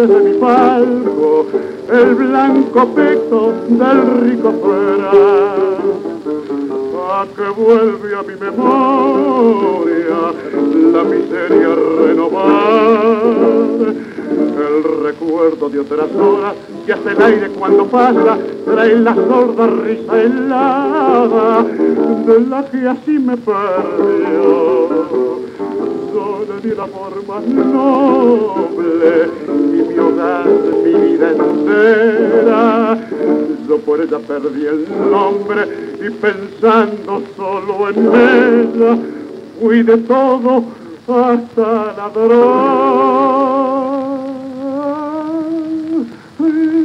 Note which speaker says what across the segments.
Speaker 1: desde mi palco el blanco pecho del rico fuera. A que vuelve a mi memoria la miseria renovar el recuerdo de otras horas que hace el aire cuando pasa trae la sorda risa helada de la que así me perdió de la forma noble y mi hogar, mi vida entera yo por ella perdí el nombre y pensando solo en ella fui de todo hasta ladrón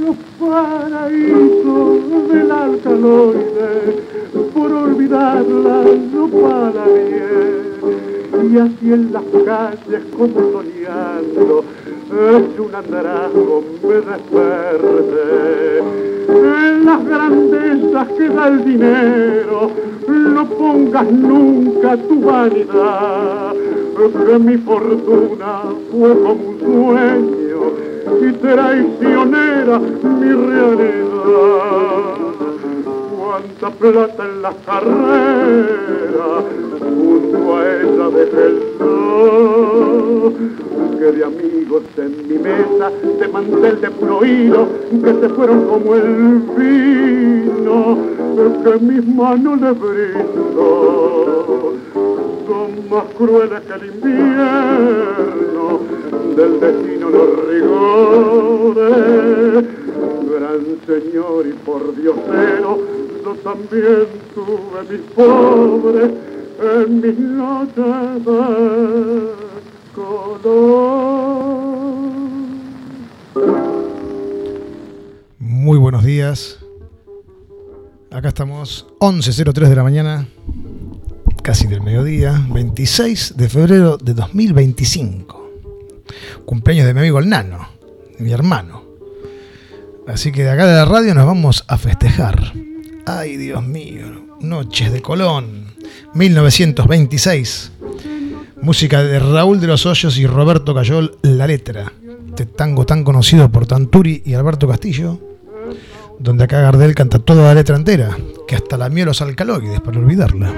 Speaker 1: los paraísos del alcaloide, por olvidarla no para bien. Y así en las calles como soñando, es un andrajo me desperté. En las grandezas que da el dinero, no pongas nunca tu vanidad, que mi fortuna fue como un sueño y traicionera mi realidad. Cuánta plata en la carrera, junto a ella de que de amigos en mi mesa, de mantel de prohido, que se fueron como el vino, que mis manos le brindo son más crueles que el invierno, del destino los rigores. Gran Señor y por Diosero, también tuve mis pobres en mis noches de color.
Speaker 2: Muy buenos días. Acá estamos 11.03 de la mañana casi del mediodía, 26 de febrero de 2025. Cumpleaños de mi amigo el Nano, mi hermano. Así que de acá de la radio nos vamos a festejar. Ay, Dios mío, Noches de Colón, 1926. Música de Raúl de los Hoyos y Roberto Cayol, la letra. Este tango tan conocido por Tanturi y Alberto Castillo, donde acá Gardel canta toda la letra entera, que hasta la miel los alcaloides para olvidarla.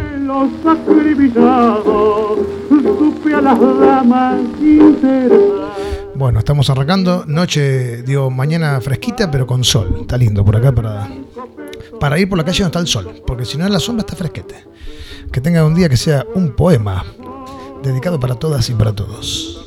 Speaker 2: Bueno, estamos arrancando, noche, digo, mañana fresquita, pero con sol. Está lindo por acá para, para ir por la calle donde está el sol, porque si no en la sombra está fresquete. Que tenga un día que sea un poema dedicado para todas y para todos.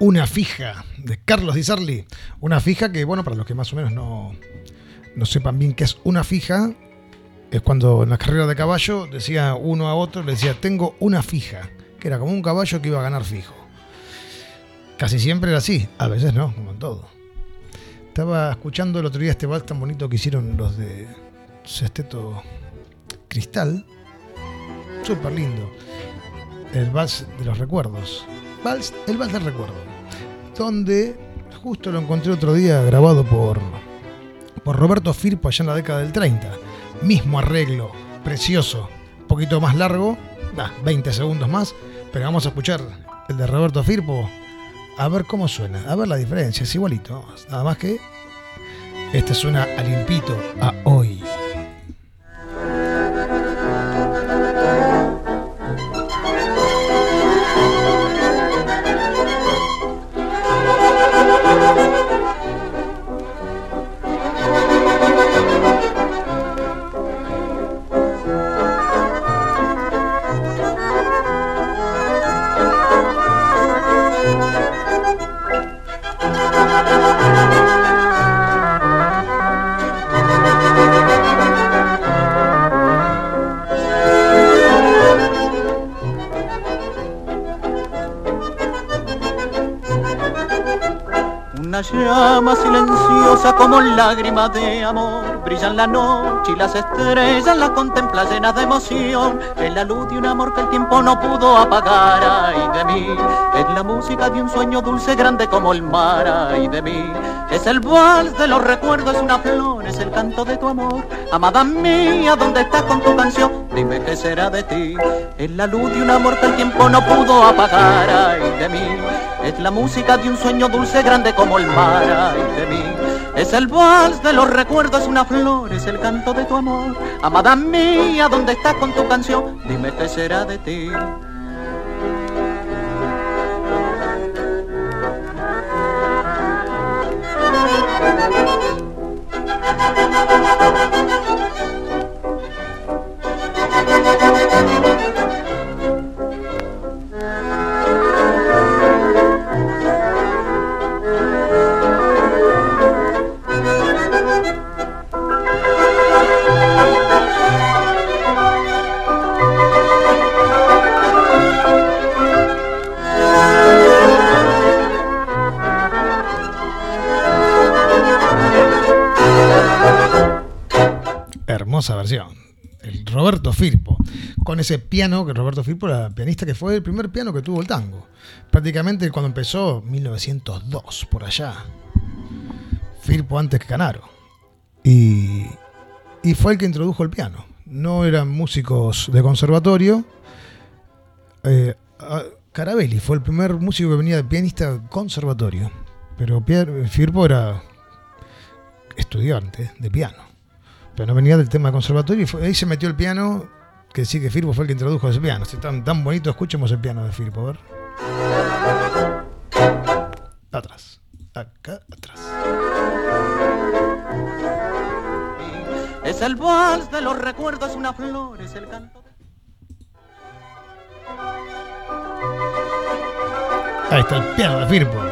Speaker 2: Una fija de Carlos Di Sarli. Una fija que, bueno, para los que más o menos no, no sepan bien qué es una fija, es cuando en las carreras de caballo decía uno a otro, le decía, tengo una fija, que era como un caballo que iba a ganar fijo. Casi siempre era así, a veces no, como en todo. Estaba escuchando el otro día este vals tan bonito que hicieron los de Sesteto Cristal. Súper lindo. el Vals de los Recuerdos. Vals, el Vals del Recuerdo. Donde justo lo encontré otro día grabado por, por Roberto Firpo allá en la década del 30. Mismo arreglo, precioso, un poquito más largo, 20 segundos más, pero vamos a escuchar el de Roberto Firpo a ver cómo suena, a ver la diferencia, es igualito, nada más que este suena a limpito, a hoy.
Speaker 3: llama silenciosa como lágrima de amor. Brillan la noche y las estrellas la contempla llenas de emoción. Es la luz de un amor que el tiempo no pudo apagar, ay de mí. Es la música de un sueño dulce, grande como el mar, ay de mí. Es el vals de los recuerdos, es una flor, es el canto de tu amor. Amada mía, ¿dónde estás con tu canción? Dime qué será de ti. Es la luz de un amor que el tiempo no pudo apagar, ay de mí. Es la música de un sueño dulce, grande como el mar, ay de mí. Es el vals de los recuerdos, una flor, es el canto de tu amor. Amada mía, ¿dónde estás con tu canción? Dime qué será de ti.
Speaker 2: Ese piano, que Roberto Firpo era pianista que fue el primer piano que tuvo el tango. Prácticamente cuando empezó, 1902, por allá. Firpo antes que Canaro. Y, y fue el que introdujo el piano. No eran músicos de conservatorio. Eh, Carabelli fue el primer músico que venía de pianista conservatorio. Pero Firpo era estudiante de piano. Pero no venía del tema conservatorio y ahí se metió el piano, que sí que Firpo fue el que introdujo ese piano. Es tan, tan bonito, escuchemos el piano de Firpo, a ver. Atrás, acá atrás.
Speaker 3: Es el vals de los recuerdos, una flor, es el canto.
Speaker 2: Ahí está el piano de Firpo.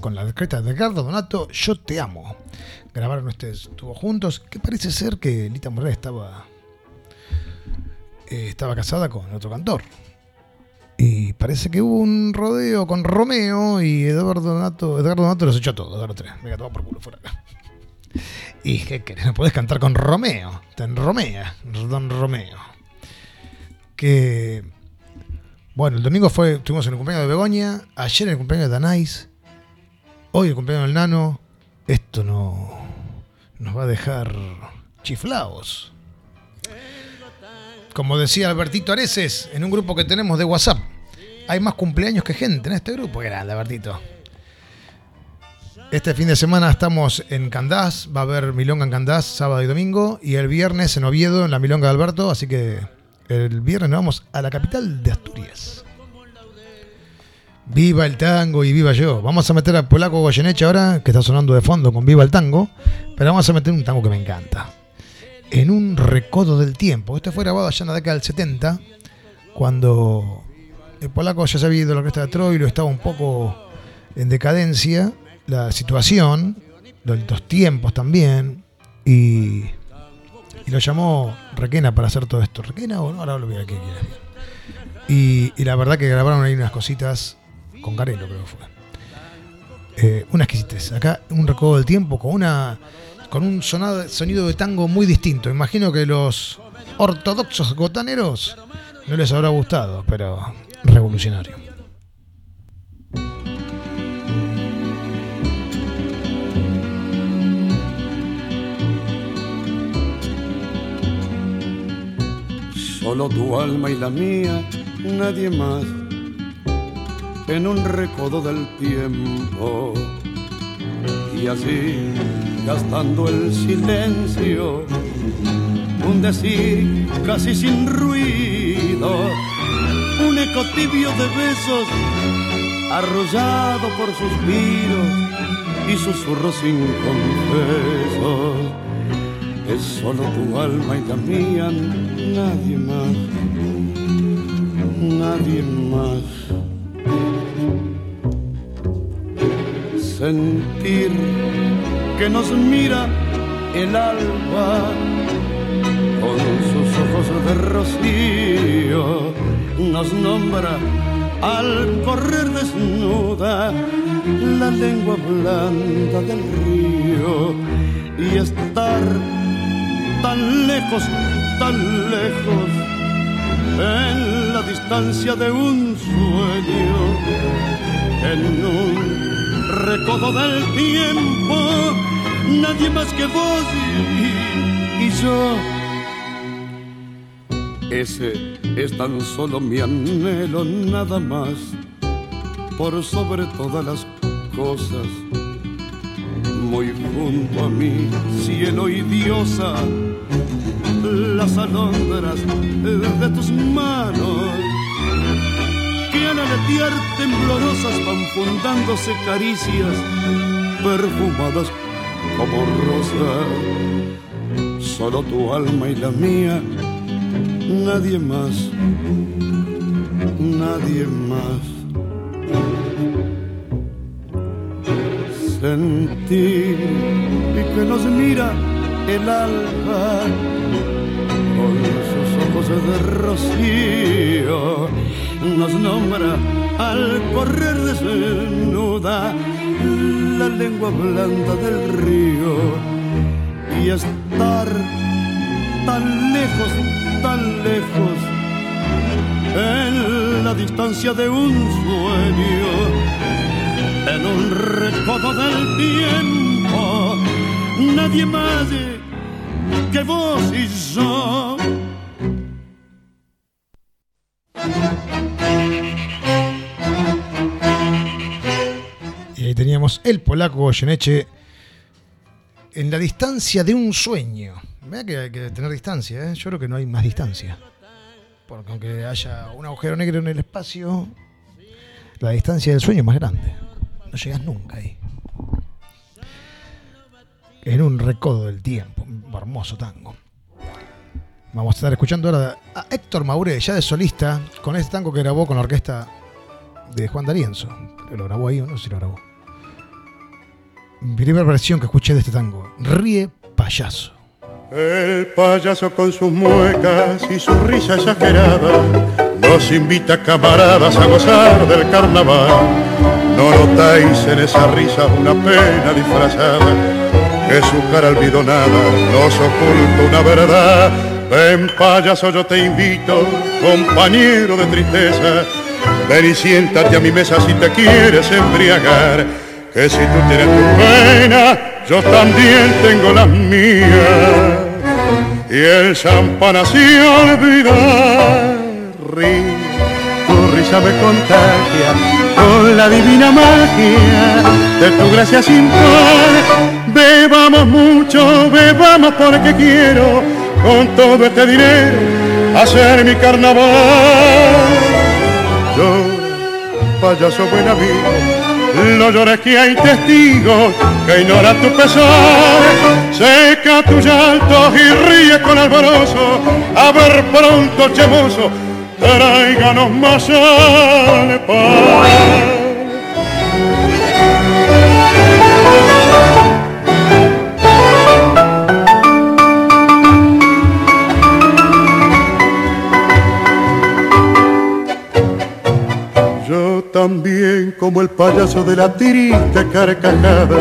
Speaker 2: Con la decreta de Edgardo Donato, Yo te amo. Grabaron ustedes estuvo juntos, que parece ser que Lita Morales estaba, eh, estaba casada con otro cantor. Y parece que hubo un rodeo con Romeo y Eduardo Donato. Edgardo Donato los echó a todos, Eduardo. Venga, toma por culo fuera acá. Y qué querés, no podés cantar con Romeo. Ten Romea, Don Romeo. Que. Bueno, el domingo fue, estuvimos en el cumpleaños de Begoña, ayer en el cumpleaños de Danais, hoy el cumpleaños del Nano. Esto no nos va a dejar chiflados. Como decía Albertito Areces, en un grupo que tenemos de WhatsApp, hay más cumpleaños que gente en este grupo. Grande, Albertito. Este fin de semana estamos en Candás, va a haber Milonga en Candás sábado y domingo, y el viernes en Oviedo, en la Milonga de Alberto, así que el viernes nos vamos a la capital de Asturias. Viva el tango y viva yo. Vamos a meter a Polaco Goyeneche ahora, que está sonando de fondo con Viva el tango, pero vamos a meter un tango que me encanta. En un recodo del tiempo. Este fue grabado allá en la década del 70, cuando el Polaco ya se había ido a la orquesta de Troilo, estaba un poco en decadencia la situación, los tiempos también, y, y, lo llamó Requena para hacer todo esto. ¿Requena o no? Ahora lo voy a qué y, y, la verdad que grabaron ahí unas cositas con Carelo, creo que fue. Eh, una exquisitez. Acá un recodo del tiempo con una con un sonado, sonido de tango muy distinto. Imagino que los ortodoxos gotaneros no les habrá gustado, pero revolucionario.
Speaker 4: solo tu alma y la mía, nadie más, en un recodo del tiempo. Y así, gastando el silencio, un decir casi sin ruido, un eco tibio de besos, arrollado por suspiros y susurros sin confesos es solo tu alma y la mía, nadie más, nadie más. Sentir que nos mira el alba con sus ojos de rocío, nos nombra al correr desnuda la lengua blanda del río y estar tan lejos, tan lejos, en la distancia de un sueño, en un recodo del tiempo, nadie más que vos y, y yo. Ese es tan solo mi anhelo, nada más, por sobre todas las cosas muy junto a mí, cielo y diosa, las alondras de tus manos, que al aletear temblorosas van fundándose caricias perfumadas como rosa. Solo tu alma y la mía, nadie más, nadie más. Sentir y que nos mira el alba con sus ojos de rocío, nos nombra al correr desnuda la lengua blanda del río y estar tan lejos, tan lejos en la distancia de un sueño, en un recodo del tiempo, nadie más que vos y yo.
Speaker 2: El polaco Goyeneche en la distancia de un sueño. Vea que hay que tener distancia, ¿eh? yo creo que no hay más distancia. Porque aunque haya un agujero negro en el espacio, la distancia del sueño es más grande. No llegas nunca ahí. En un recodo del tiempo, hermoso tango. Vamos a estar escuchando ahora a Héctor Maure, ya de solista, con este tango que grabó con la orquesta de Juan D'Arienzo. Lo grabó ahí o no sé si lo grabó. Primera versión que escuché de este tango. Ríe payaso.
Speaker 5: El payaso con sus muecas y su risa exagerada nos invita camaradas a gozar del carnaval. No notáis en esa risa una pena disfrazada, que su cara almidonada nos oculta una verdad. Ven payaso, yo te invito, compañero de tristeza, ven y siéntate a mi mesa si te quieres embriagar, que si tú tienes tu pena, yo también tengo las mías. Y el champán así olvidar, tu risa me contagia con la divina magia de tu gracia sin par. Bebamos mucho, bebamos porque quiero con todo este dinero hacer mi carnaval. Llora, payaso buen amigo, no llores que hay testigos que ignoran tu pesar. Seca tu llanto y ríe con alborozo, a ver pronto, chemoso, tráiganos más al también, como el payaso de la triste carcajada,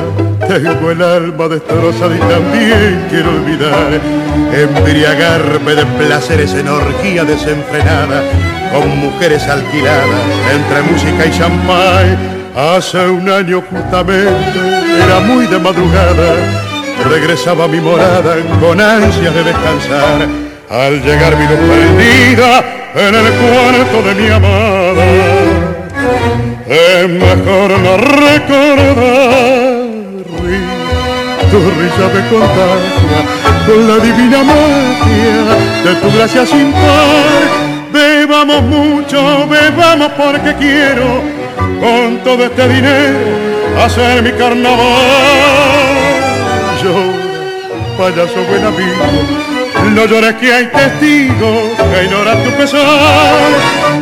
Speaker 5: tengo el alma destrozada y también quiero olvidar, embriagarme de placeres en orgía desenfrenada, con mujeres alquiladas, entre música y champán. Hace un año justamente, era muy de madrugada, regresaba a mi morada con ansias de descansar. Al llegar mi luz prendida en el cuarto de mi amada, es mejor no recordar. Tu risa me contagia con la divina magia de tu gracia sin par. Bebamos mucho, bebamos porque quiero con todo este dinero hacer mi carnaval. Llora, payaso buen amigo, no llores que hay testigos que ignoran tu pesar.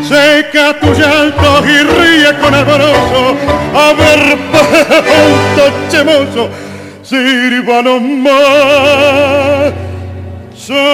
Speaker 5: Seca tu llanto y ríe con alborozo, a ver pronto chemoso, sírvanos más. Sale.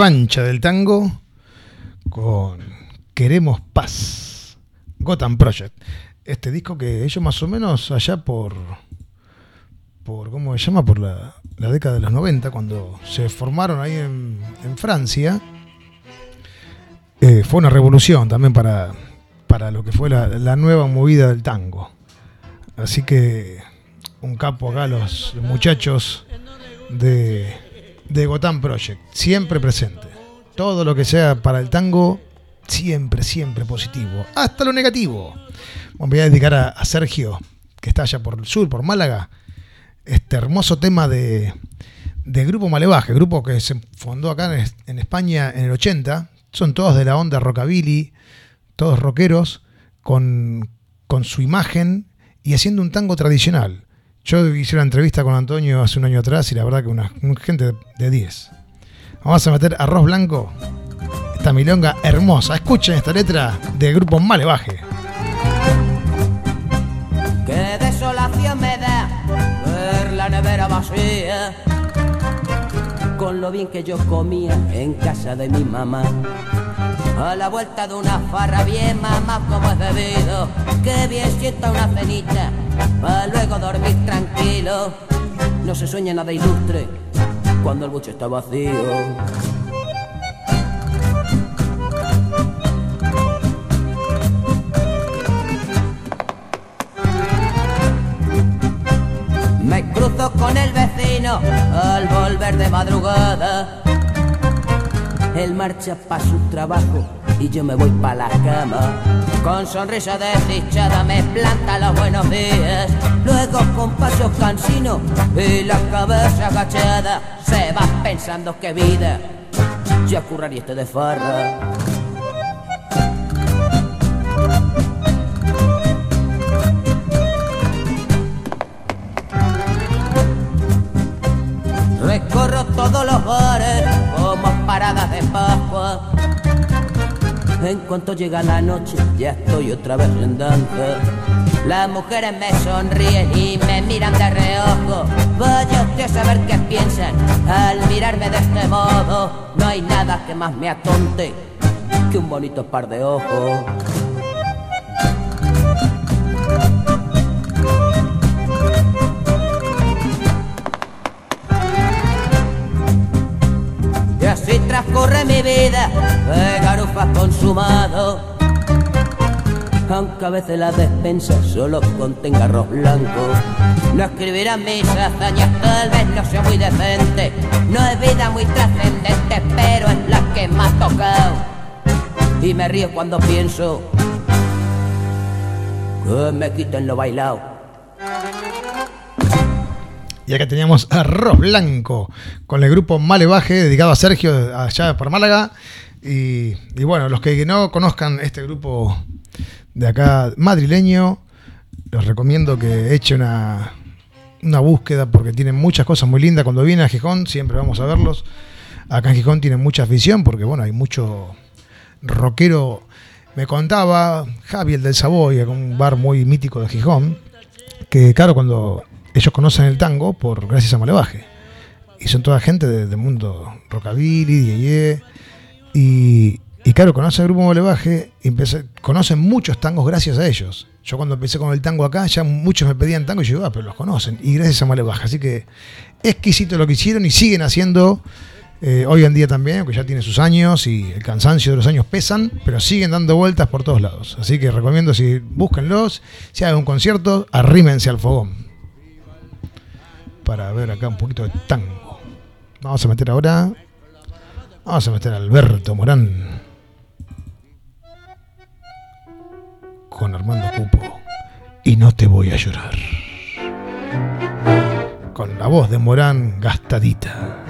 Speaker 2: Revancha del tango con Queremos Paz, Gotham Project. Este disco que ellos más o menos allá por, por ¿cómo se llama? Por la, la década de los 90, cuando se formaron ahí en, Francia, eh, fue una revolución también para, para lo que fue la, la nueva movida del tango. Así que un capo acá los muchachos de, de Gotham Project, siempre presente. Todo lo que sea para el tango, siempre, siempre positivo. Hasta lo negativo. Bueno, voy a dedicar a, Sergio, que está allá por el sur, por Málaga, este hermoso tema de, de Grupo Malevaje, grupo que se fundó acá en, en España en el 80. Son todos de la onda rockabilly, todos rockeros, con, con su imagen y haciendo un tango tradicional. Yo hice una entrevista con Antonio hace un año atrás y la verdad que una, gente de 10. Vamos a meter arroz blanco, esta milonga hermosa. Escuchen esta letra de grupo Malevaje.
Speaker 6: Qué desolación me da ver la nevera vacía con lo bien que yo comía en casa de mi mamá. A la vuelta de una farra bien mamá como es debido, que bien sienta una cenita, para luego dormir tranquilo. No se sueña nada ilustre cuando el buche está vacío. Me cruzo con el vecino al volver de madrugada. Él marcha para su trabajo y yo me voy para la cama. Con sonrisa desdichada me planta los buenos días. Luego con pasos cansinos y la cabeza agachada se va pensando que vida ya curraría este de farra. En cuanto llega la noche, ya estoy otra vez en danza. Las mujeres me sonríen y me miran de reojo. Vaya usted a saber qué piensan al mirarme de este modo. No hay nada que más me atonte que un bonito par de ojos. Vida, de garufas consumado. Aunque a veces la despensa solo contenga arroz blanco. No escribirán mis hazañas, tal vez no sea muy decente. No es vida muy trascendente, pero es la que ha tocado. Y me río cuando pienso que me quiten lo bailado.
Speaker 2: Y acá teníamos Arroz Blanco con el grupo Malevaje, dedicado a Sergio, allá por Málaga. Y, bueno, los que no conozcan este grupo de acá madrileño, les recomiendo que eche una, una búsqueda porque tienen muchas cosas muy lindas. Cuando vienen a Gijón, siempre vamos a verlos. Acá en Gijón tienen mucha afición porque, bueno, hay mucho rockero. Me contaba Javi, el del Savoy, un bar muy mítico de Gijón, que, claro, cuando ellos conocen el tango por gracias a Malevaje. Y son toda gente de- del mundo rockabilly, yeye. Y, y claro, conocen el grupo Malevaje y conocen muchos tangos gracias a ellos. Yo cuando empecé con el tango acá, ya muchos me pedían tango y yo, ah, pero los conocen. Y gracias a Malevaje. Así que exquisito lo que hicieron y siguen haciendo eh, hoy en día también, que ya tiene sus años y el cansancio de los años pesan, pero siguen dando vueltas por todos lados. Así que recomiendo si búsquenlos, si hagan un concierto, arrímense al fogón. Para ver acá un poquito de tango. Vamos a meter ahora. Vamos a meter a Alberto Morán. Con Armando Cupo. Y no te voy a llorar. Con la voz de Morán gastadita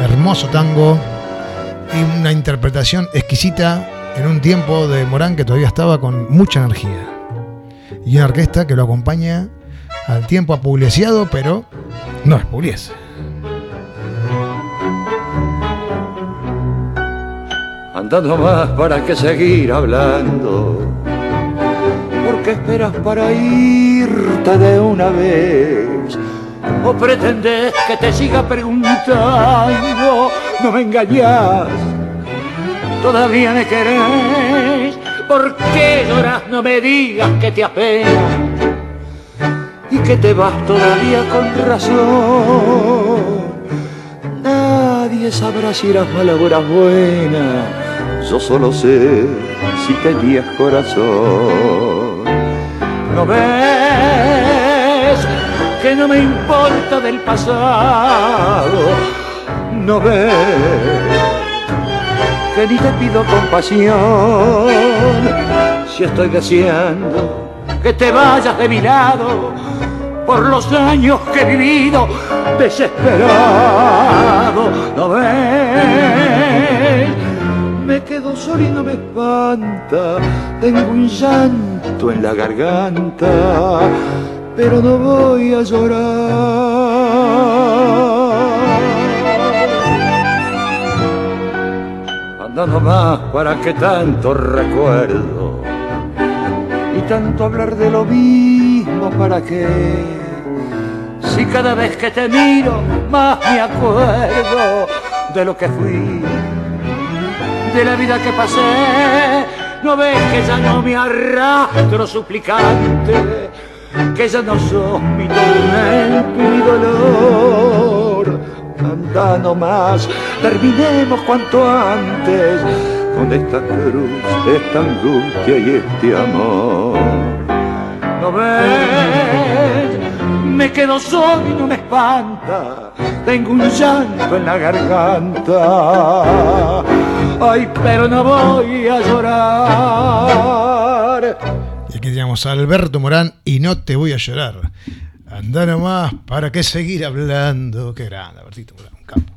Speaker 2: hermoso tango y una interpretación exquisita en un tiempo de Morán que todavía estaba con mucha energía. Y una orquesta que lo acompaña al tiempo a Pugliesiado, pero no es Pugliese.
Speaker 7: Anda nomás para que seguir hablando. ¿Por qué esperas para irte de una vez? ¿O pretendes que te siga preguntando? No me engañas, todavía me querés. ¿Por qué lloras? No me digas que te apena y que te vas todavía con razón. Nadie sabrá si eras mala o eras. Yo solo sé si tenías corazón. ¿No ves que no me importa del pasado? ¿No ves que ni te pido compasión? Si estoy deseando que te vayas de mi lado por los años que he vivido desesperado. ¿No ves? Me quedo solo y no me espanta. Tengo un llanto en la garganta, pero no voy a llorar. Anda nomás para que tanto recuerdo y tanto hablar de lo mismo para qué. Si cada vez que te miro más me acuerdo de lo que fui, de la vida que pasé, no ves que ya no me arrastro suplicante, que ya no sos mi tormento y mi dolor. Anda nomás, terminemos cuanto antes con esta cruz, esta angustia y este amor. ¿No ves? Me quedo solo y no me espanta. Tengo un llanto en la garganta. Ay, pero no voy a llorar.
Speaker 2: Y aquí teníamos a Alberto Morán y no te voy a llorar. Anda nomás, ¿para qué seguir hablando? Qué grande, Albertito Morán, un capo.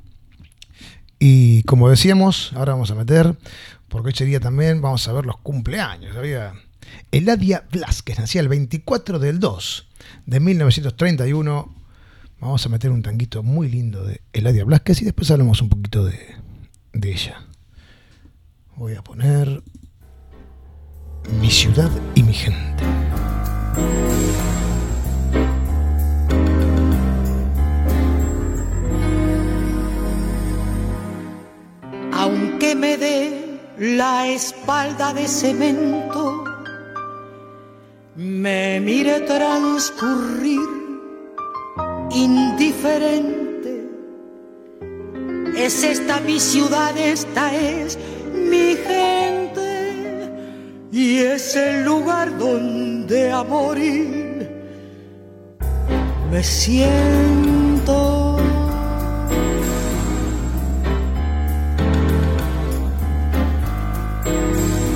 Speaker 2: Y como decíamos, ahora vamos a meter, porque hoy día también vamos a ver los cumpleaños. Había Eladia Blas, que nacía el 24 del 2 de 1931. Vamos a meter un tanguito muy lindo de Eladia Blasquez y después hablamos un poquito de, de ella. Voy a poner Mi ciudad y mi gente.
Speaker 8: Aunque me dé la espalda de cemento, me mire transcurrir indiferente. Es esta mi ciudad, esta es mi gente y es el lugar donde a morir me siento.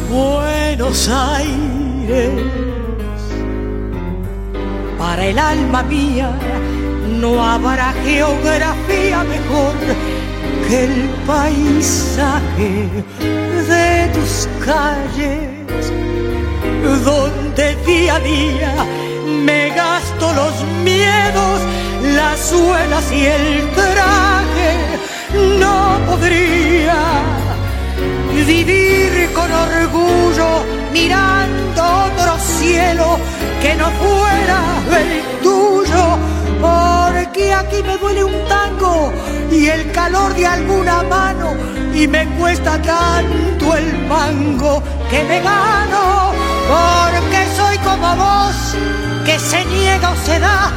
Speaker 8: Buenos Aires, el alma mía no habrá geografía mejor que el paisaje de tus calles, donde día a día me gasto los miedos, las suelas y el traje. No podría vivir con orgullo mirando otro cielo que no fuera el tuyo, porque aquí me duele un tango y el calor de alguna mano y me cuesta tanto el mango que me gano, porque soy como vos que se niega o se da,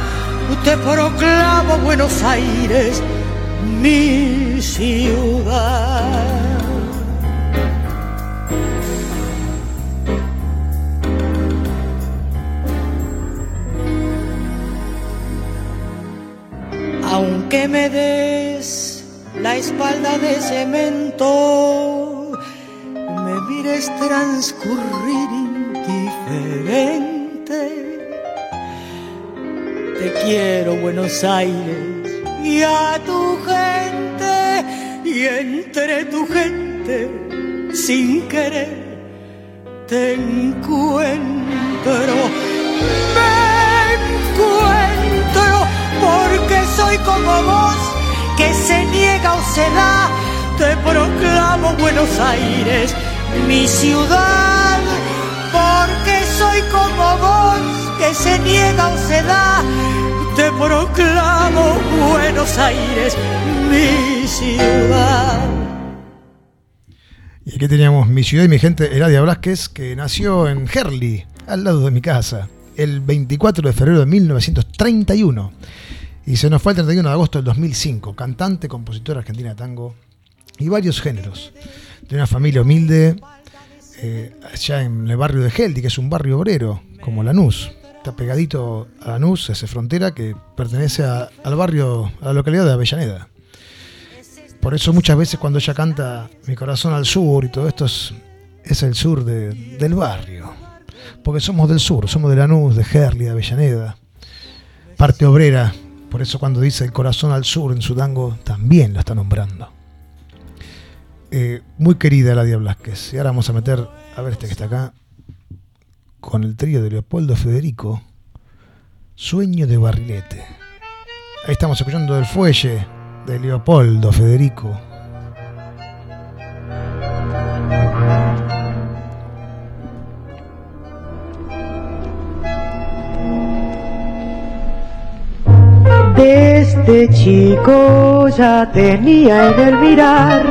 Speaker 8: te proclamo Buenos Aires mi ciudad. Aunque me des la espalda de cemento, me mires transcurrir indiferente. Te quiero Buenos Aires y a tu gente y entre tu gente sin querer te encuentro soy como vos, que se niega o se da, te proclamo Buenos Aires, mi ciudad, porque soy como vos, que se niega o se da, te proclamo Buenos Aires, mi ciudad.
Speaker 2: Y aquí teníamos mi ciudad y mi gente, Eladia Blasquez, que nació en Herli, al lado de mi casa, el 24 de febrero de 1931. Y se nos fue el 31 de agosto del 2005, cantante, compositora argentina de tango y varios géneros. De una familia humilde, eh, allá en el barrio de Geldi, que es un barrio obrero, como Lanús. Está pegadito a Lanús, esa frontera que pertenece al barrio, a la localidad de Avellaneda. Por eso muchas veces cuando ella canta Mi corazón al sur y todo esto es, el sur de- del barrio. Porque somos del sur, somos de Lanús, de Gerli, de Avellaneda. Parte obrera. Por eso cuando dice el corazón al sur en su tango también lo está nombrando. Eh, muy querida Ladia Blasquez. Y ahora vamos a meter, a ver este que está acá, con el trío de Leopoldo Federico, Sueño de Barrilete. Ahí estamos escuchando el fuelle de Leopoldo Federico.
Speaker 9: Desde chico ya tenía en el mirar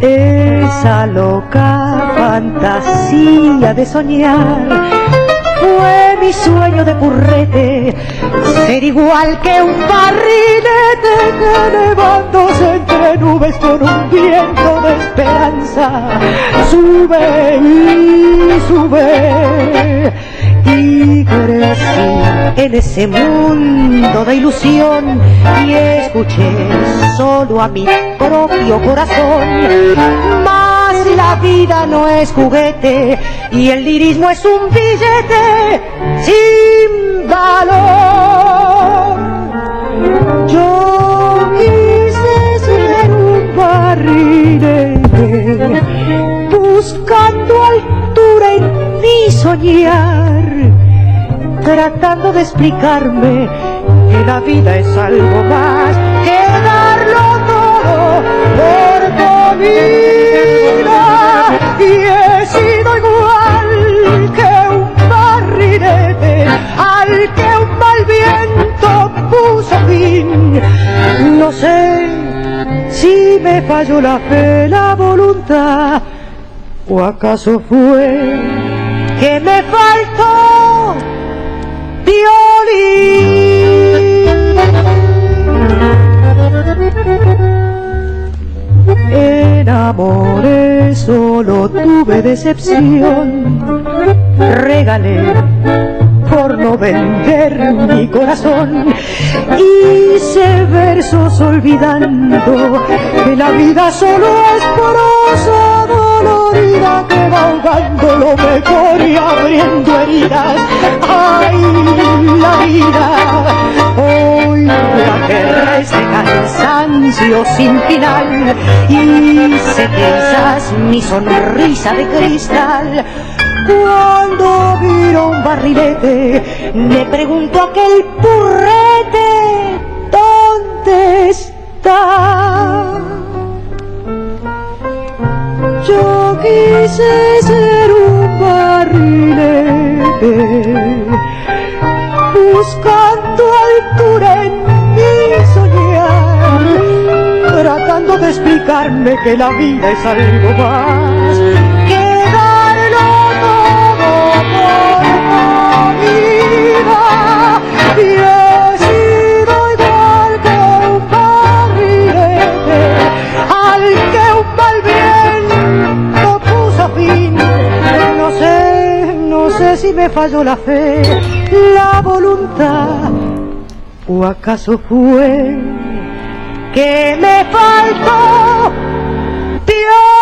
Speaker 9: esa loca fantasía de soñar. Fue mi sueño de currete ser igual que un barrilete que levantóse entre nubes con un viento de esperanza. Sube y sube crecí en ese mundo de ilusión y escuché solo a mi propio corazón. Mas la vida no es juguete y el lirismo es un billete sin valor. Yo quise ser un barrilete buscando altura en mi soñar tratando de explicarme que la vida es algo más que darlo todo por comida. Y he sido igual que un barrilete al que un mal viento puso fin. No sé si me falló la fe, la voluntad, o acaso fue que me faltó violín. Enamoré, solo tuve decepción, regalé por no vender mi corazón. Hice versos olvidando que la vida solo es prosa dolorida que va ahogando lo mejor y abriendo heridas. ¡Ay, la vida! Hoy la guerra es de cansancio sin final y se quizás mi sonrisa de cristal cuando miro un barrilete, me pregunto aquel purrete, ¿dónde está? Yo quise ser un barrilete, buscando altura en mi soñar, tratando de explicarme que la vida es algo más que darlo y he sido si me falló la fe, la voluntad, o acaso fue que me faltó
Speaker 2: Piolín.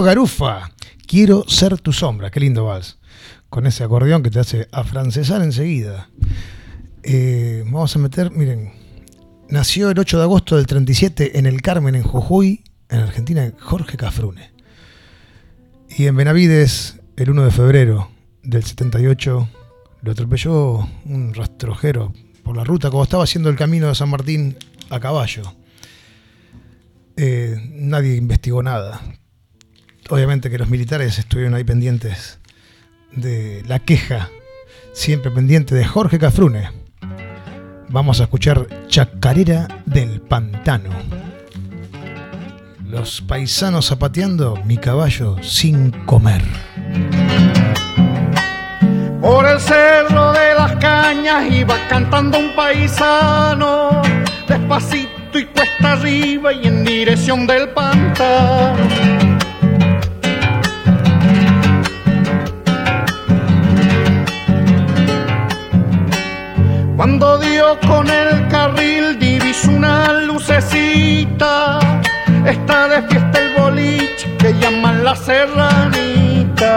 Speaker 2: Garufa. Quiero ser tu sombra. Qué lindo vals. Con ese acordeón que te hace afrancesar enseguida. Eh, vamos a meter, miren. Nació el 8 de agosto del 37 en el Carmen, en Jujuy, en Argentina, Jorge Cafrune. Y en Benavides, el 1 de febrero del 78, lo atropelló un rastrojero por la ruta, como estaba haciendo el camino de San Martín a caballo. Eh, nadie investigó nada. Obviamente que los militares estuvieron ahí pendientes de la queja, siempre pendiente de Jorge Cafrune. Vamos a escuchar Chacarera del Pantano. Los paisanos zapateando, mi caballo sin comer.
Speaker 10: Por el cerro de las cañas iba cantando un paisano, despacito y cuesta arriba y en dirección del pantano. Cuando dio con el carril divisó una lucecita, está de fiesta el boliche que llaman la serranita.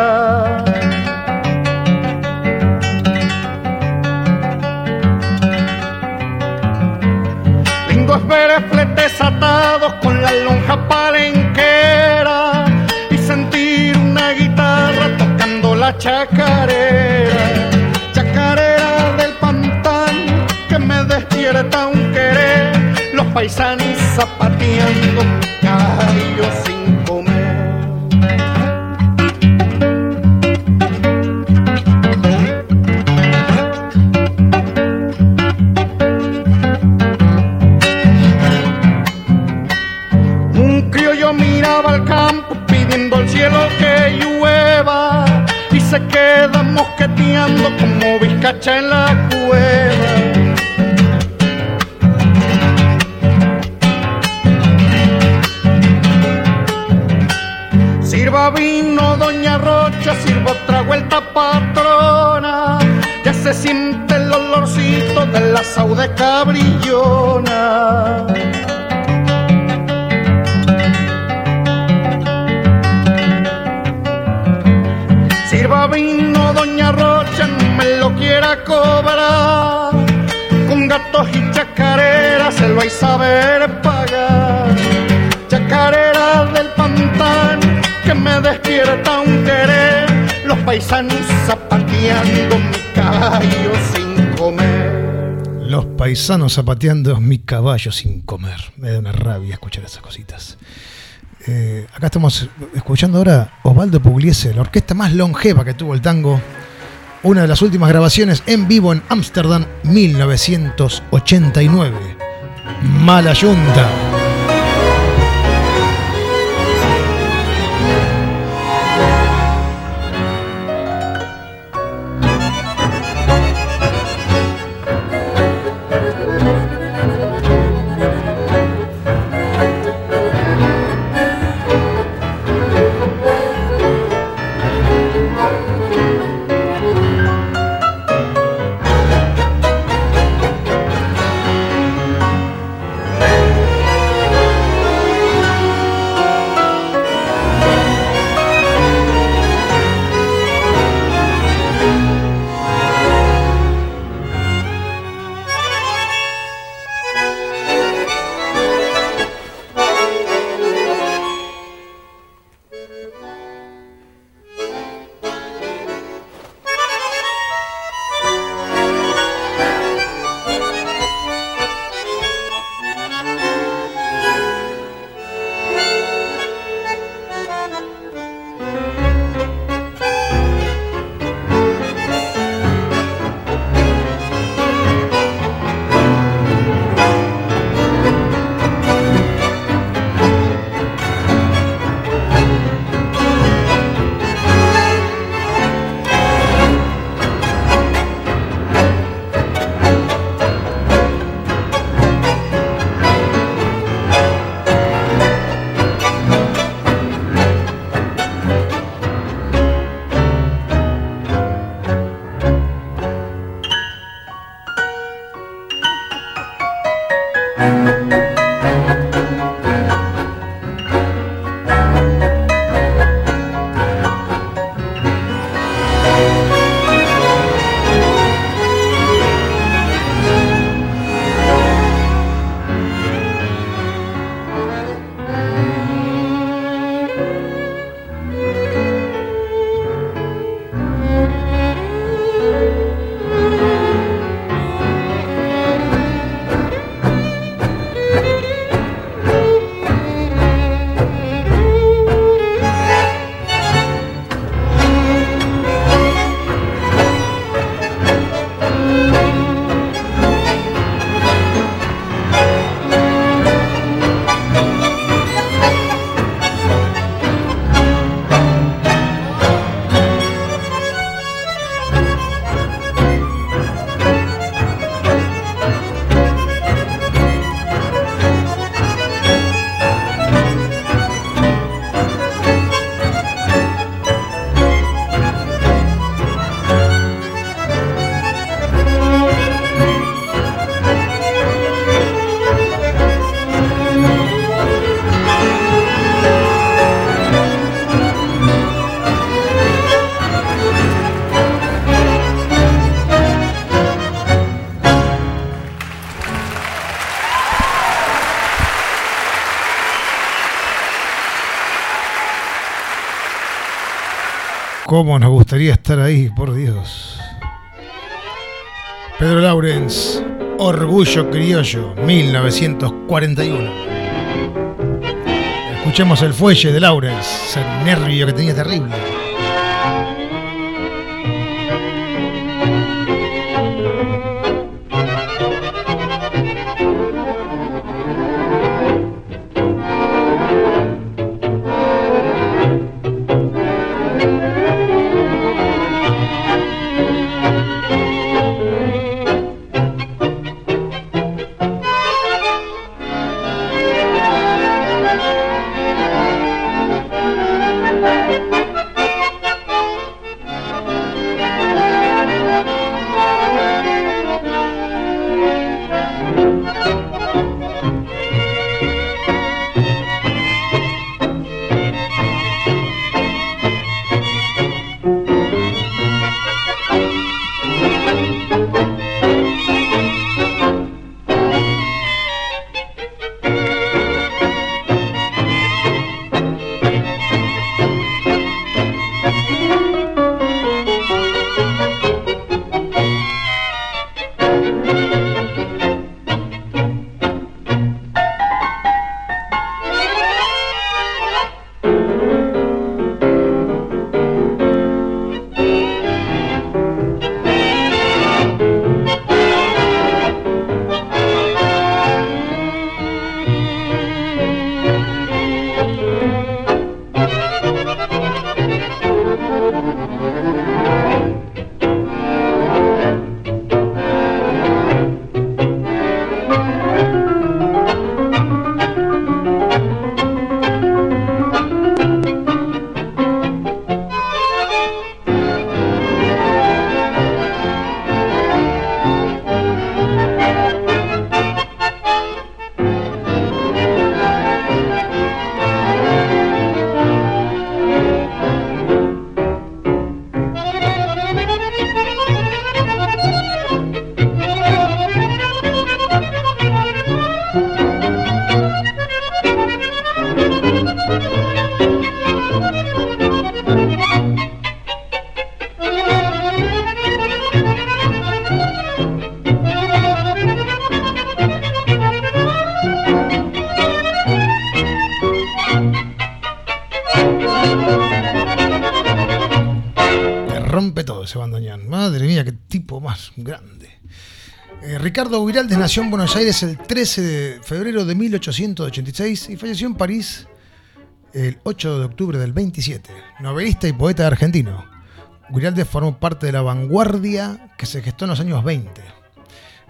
Speaker 10: Lindos fletes atados con la lonja palenquera y sentir una guitarra tocando la chacarera. Chacarera los paisanos zapateando caballo sin comer. Un criollo miraba al campo pidiendo al cielo que llueva y se queda mosqueteando como vizcacha en la cueva. Rocha, sirva otra vuelta, patrona. Ya se siente el olorcito de la saude cabrillona. Sirva vino, doña Rocha, no me lo quiera cobrar. Con gatos y chacareras se lo hay saber paisanos zapateando mi caballo sin comer.
Speaker 2: Los paisanos zapateando mi caballo sin comer. Me da una rabia escuchar esas cositas. Eh, acá estamos escuchando ahora Osvaldo Pugliese, la orquesta más longeva que tuvo el tango. Una de las últimas grabaciones en vivo en Ámsterdam, 1989. Mala Yunta. ¿Cómo nos gustaría estar ahí, por Dios? Pedro Laurens, Orgullo Criollo, 1941. Escuchemos el fuelle de Laurens, el nervio que tenía terrible. El 13 de febrero de 1886 y falleció en París el 8 de octubre del 27. Novelista y poeta argentino. Viraldes formó parte de la vanguardia que se gestó en los años 20.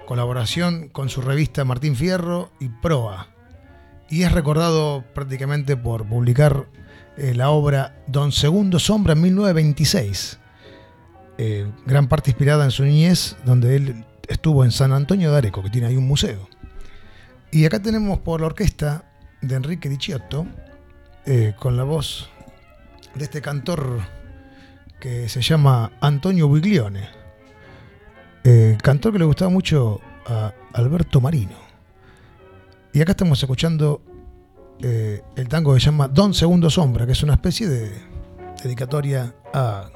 Speaker 2: Colaboración con su revista Martín Fierro y Proa. Y es recordado prácticamente por publicar eh, la obra Don Segundo Sombra en 1926. Eh, gran parte inspirada en su niñez, donde él estuvo en San Antonio de Areco, que tiene ahí un museo. Y acá tenemos por la orquesta de Enrique Diciotto, eh, con la voz de este cantor que se llama Antonio Biglione, eh, cantor que le gustaba mucho a Alberto Marino. Y acá estamos escuchando eh, el tango que se llama Don Segundo Sombra, que es una especie de dedicatoria a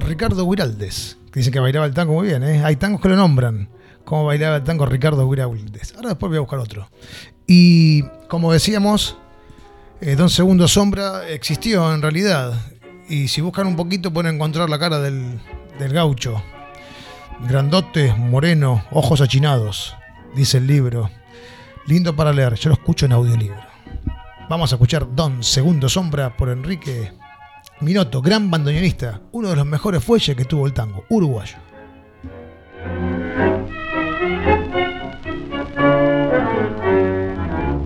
Speaker 2: Ricardo Guiraldes, que dicen que bailaba el tango muy bien, ¿eh? Hay tangos que lo nombran, como bailaba el tango Ricardo Guiraldes. Ahora después voy a buscar otro. Y como decíamos, eh, Don Segundo Sombra existió en realidad. Y si buscan un poquito pueden encontrar la cara del, del gaucho. Grandote, moreno, ojos achinados, dice el libro. Lindo para leer, yo lo escucho en audiolibro. Vamos a escuchar Don Segundo Sombra por Enrique Minoto, gran bandoneonista, uno de los mejores fuelles que tuvo el tango, uruguayo.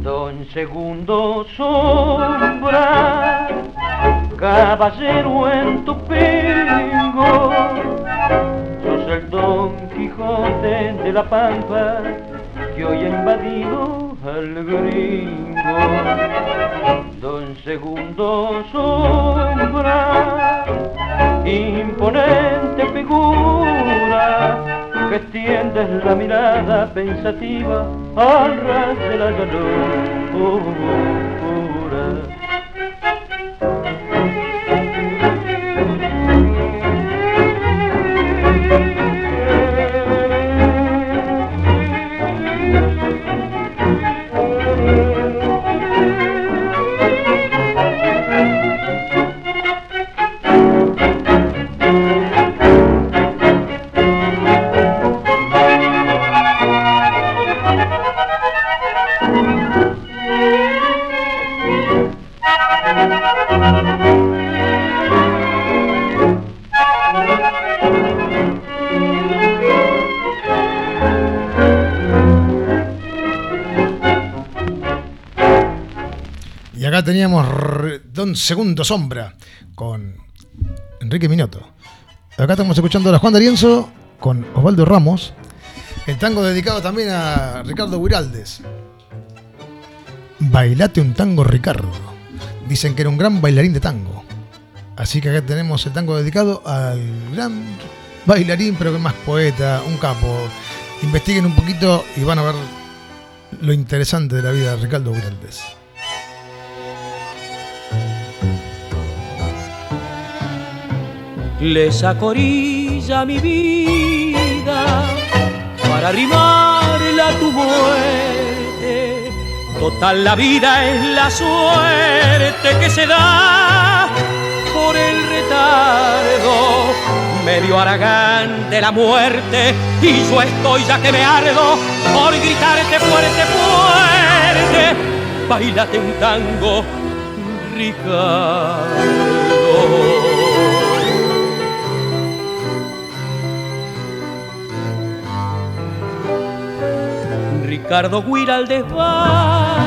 Speaker 11: Don Segundo Sombra, caballero en tu pingo, sos el Don Quijote de la Pampa que hoy ha invadido al gringo. Don Segundo Sombra, imponente figura, que extiendes la mirada pensativa al ras de la llanura.
Speaker 2: Acá teníamos Don Segundo Sombra con Enrique Minotto. Acá estamos escuchando a la Juan D'Arienzo con Osvaldo Ramos. El tango dedicado también a Ricardo Guiraldes. Bailate un tango, Ricardo. Dicen que era un gran bailarín de tango. Así que acá tenemos el tango dedicado al gran bailarín, pero que más poeta, un capo. Investiguen un poquito y van a ver lo interesante de la vida de Ricardo Guiraldes.
Speaker 12: Les acorilla mi vida para arrimarla a tu muerte. Total la vida es la suerte que se da por el retardo. Medio aragán de la muerte y yo estoy ya que me ardo por gritarte fuerte, fuerte. Bailate un tango, Ricardo. Ricardo baila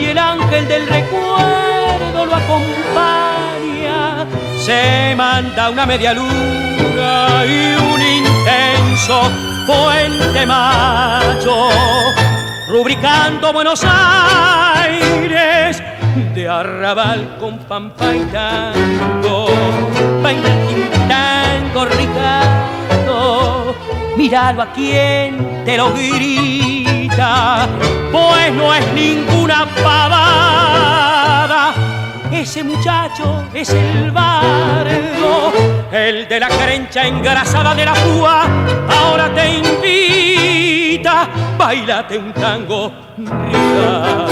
Speaker 12: y el ángel del recuerdo lo acompaña. Se manda una media luna y un intenso puente macho, rubricando Buenos Aires de arrabal con pampa y tango. Tango, Ricardo, míralo a quien te lo grita, pues no es ninguna pavada. Ese muchacho es el bardo, el de la crencha engrasada de la púa, ahora te invita, bailate un tango, Ricardo.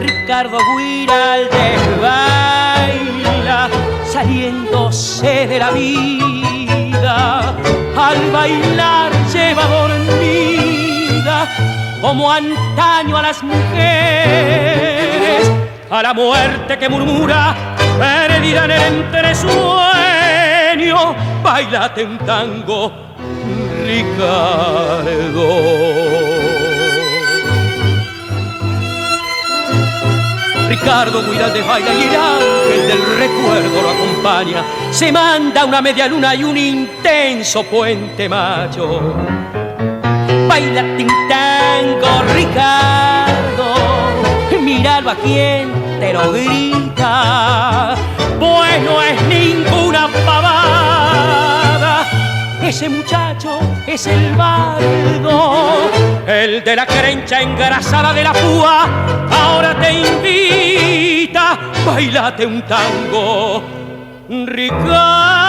Speaker 12: Ricardo Guiraldes baila, saliéndose de la vida, al bailar lleva como antaño a las mujeres, a la muerte que murmura, perdida en el entresueño, bailate un tango, Ricardo. Ricardo Guiraldes baila y el ángel del recuerdo lo acompaña. Se manda una media luna y un intenso puente macho. Baila tango, Ricardo. Míralo a quien te lo grita. Pues no es ninguna pavada. Ese muchacho es el bardo, el de la crencha engrasada de la púa. Ahora te invita, bailate un tango, Ricardo.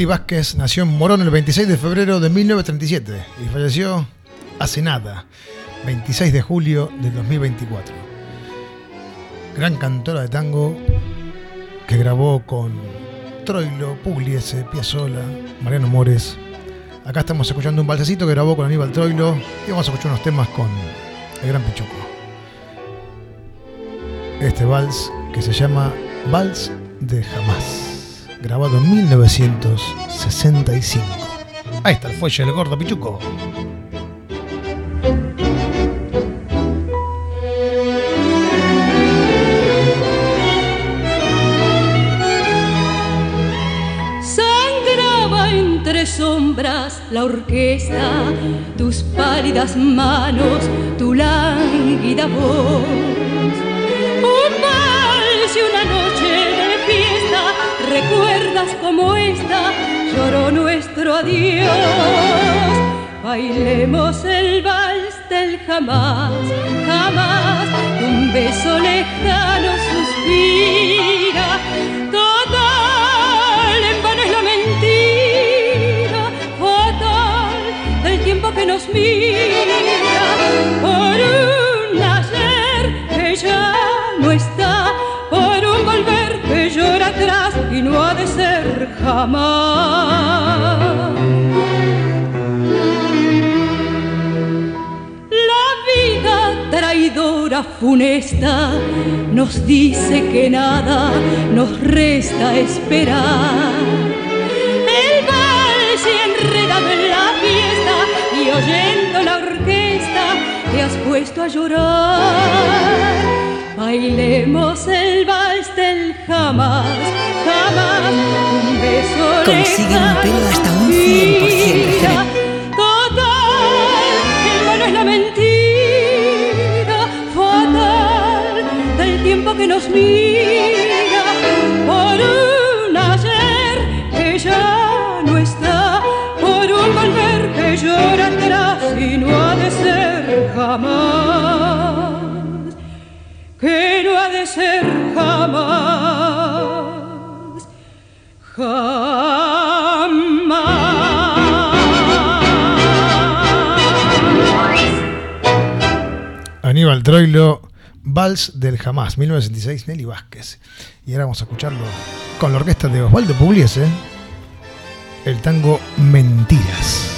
Speaker 2: Nelly Vázquez nació en Morón el 26 de febrero de 1937 y falleció hace nada, 26 de julio del 2024. Gran cantora de tango que grabó con Troilo, Pugliese, Piazzolla, Mariano Mores. Acá estamos escuchando un balsecito que grabó con Aníbal Troilo y vamos a escuchar unos temas con el Gran Pichuco. Este vals que se llama Vals de Jamás, grabado en 1965. Ahí está el fuelle del gordo Pichuco.
Speaker 13: Sangraba entre sombras la orquesta, tus pálidas manos, tu lánguida voz. Un vals y una noche recuerdas como esta lloró nuestro adiós. Bailemos el vals del jamás, jamás, un beso lejano suspira. Jamás. La funesta nos dice que nada nos resta esperar. El vals enredado en la fiesta y oyendo la orquesta te has puesto a llorar. Bailemos el vals del jamás, jamás, un beso
Speaker 14: Consigue un pelo hasta un 100%
Speaker 13: mira,
Speaker 14: referente.
Speaker 13: Total, en vano es la mentira fatal del tiempo que nos mira por un ayer que ya no está, por un volver que llora atrás y no ha de ser jamás, que no ha de ser jamás, jamás.
Speaker 2: Aníbal Troilo, Vals del Jamás, 1966, Nelly Vázquez. Y ahora vamos a escucharlo con la orquesta de Osvaldo Pugliese, el tango Mentiras.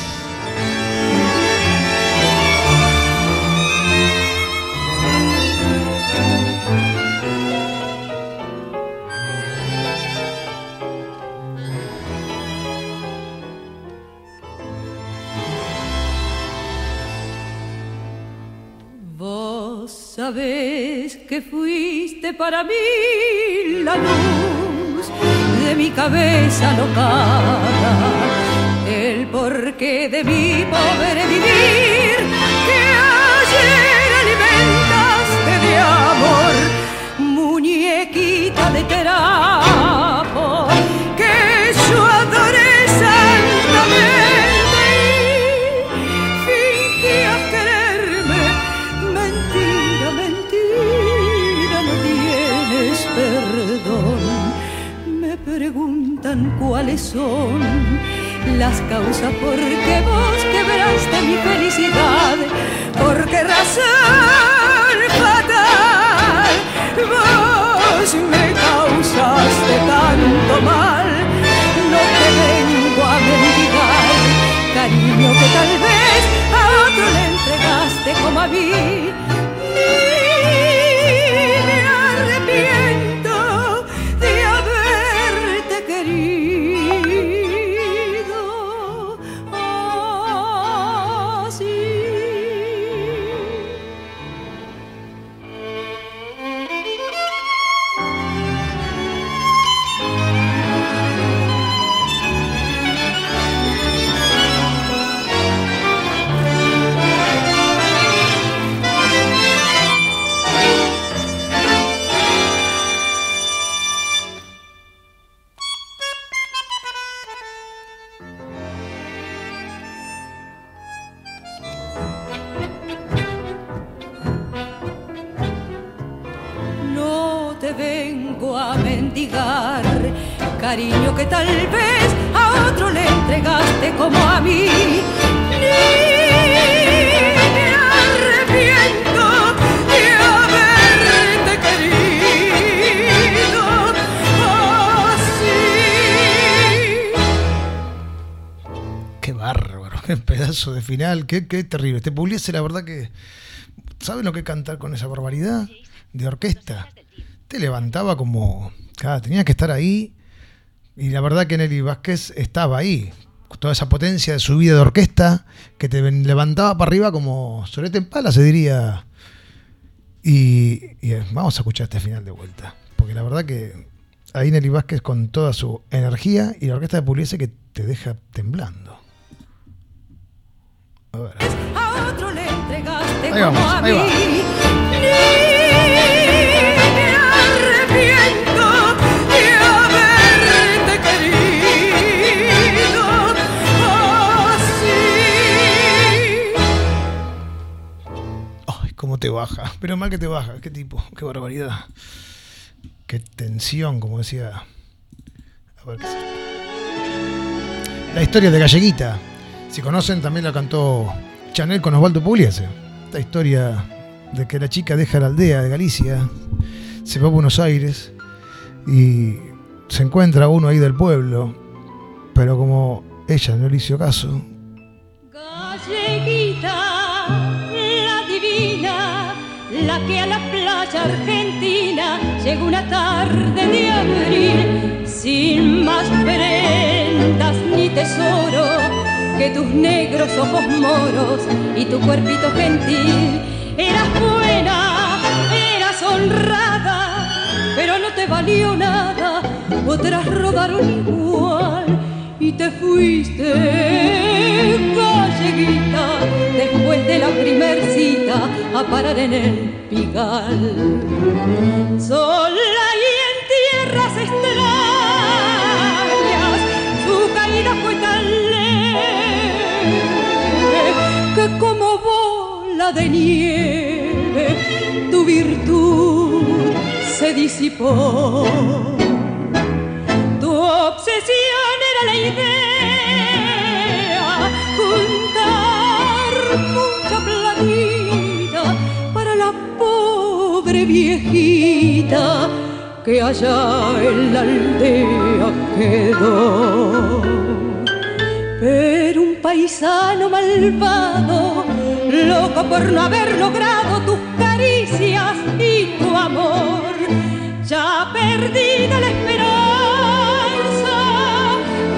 Speaker 13: Que fuiste para mí la luz de mi cabeza locada, el porqué de mi pobre vivir que ayer alimentaste de amor, muñequita de terapo cuáles son las causas por qué vos quebraste mi felicidad. ¿Por qué razón fatal vos me causaste tanto mal? No te vengo a mendigar, cariño que tal vez a otro le entregaste como a mí. Que tal vez a otro le entregaste como a mí. Ni me arrepiento de haberte querido así.
Speaker 2: Qué bárbaro, qué pedazo de final, qué, qué terrible. Este Pugliese, la verdad que. ¿Saben lo que cantar con esa barbaridad de orquesta? Te levantaba como. Claro, tenías que estar ahí. Y la verdad que Nelly Vázquez estaba ahí. Toda esa potencia de subida de orquesta que te levantaba para arriba como solete en pala, se diría. Y, y, eh, vamos a escuchar este final de vuelta. Porque la verdad que ahí Nelly Vázquez con toda su energía y la orquesta de Pugliese que te deja temblando. A ver.
Speaker 13: A otro le entregaste
Speaker 2: Ahí vamos, ahí va. Baja. Pero mal que te baja. Qué tipo, qué barbaridad. Qué tensión, como decía. A ver qué es esto. La historia de Galleguita. Si conocen, también la cantó Chanel con Osvaldo Pugliese. Esta historia de que la chica deja la aldea de Galicia, se va a Buenos Aires y se encuentra uno ahí del pueblo, pero como ella no le hizo caso,
Speaker 13: Galleguita, la que a la playa argentina llegó una tarde de abril, sin más prendas ni tesoro que tus negros ojos moros y tu cuerpito gentil. Eras buena, eras honrada, pero no te valió nada, otras rodaron igual y te fuiste, después de la primer cita a parar en el pigal. Sola y en tierras extrañas, su caída fue tan leve que como bola de nieve tu virtud se disipó. Tu obsesión era la idea, viejita que allá en la aldea quedó. Pero un paisano malvado, loco por no haber logrado tus caricias y tu amor, ya perdida la esperanza,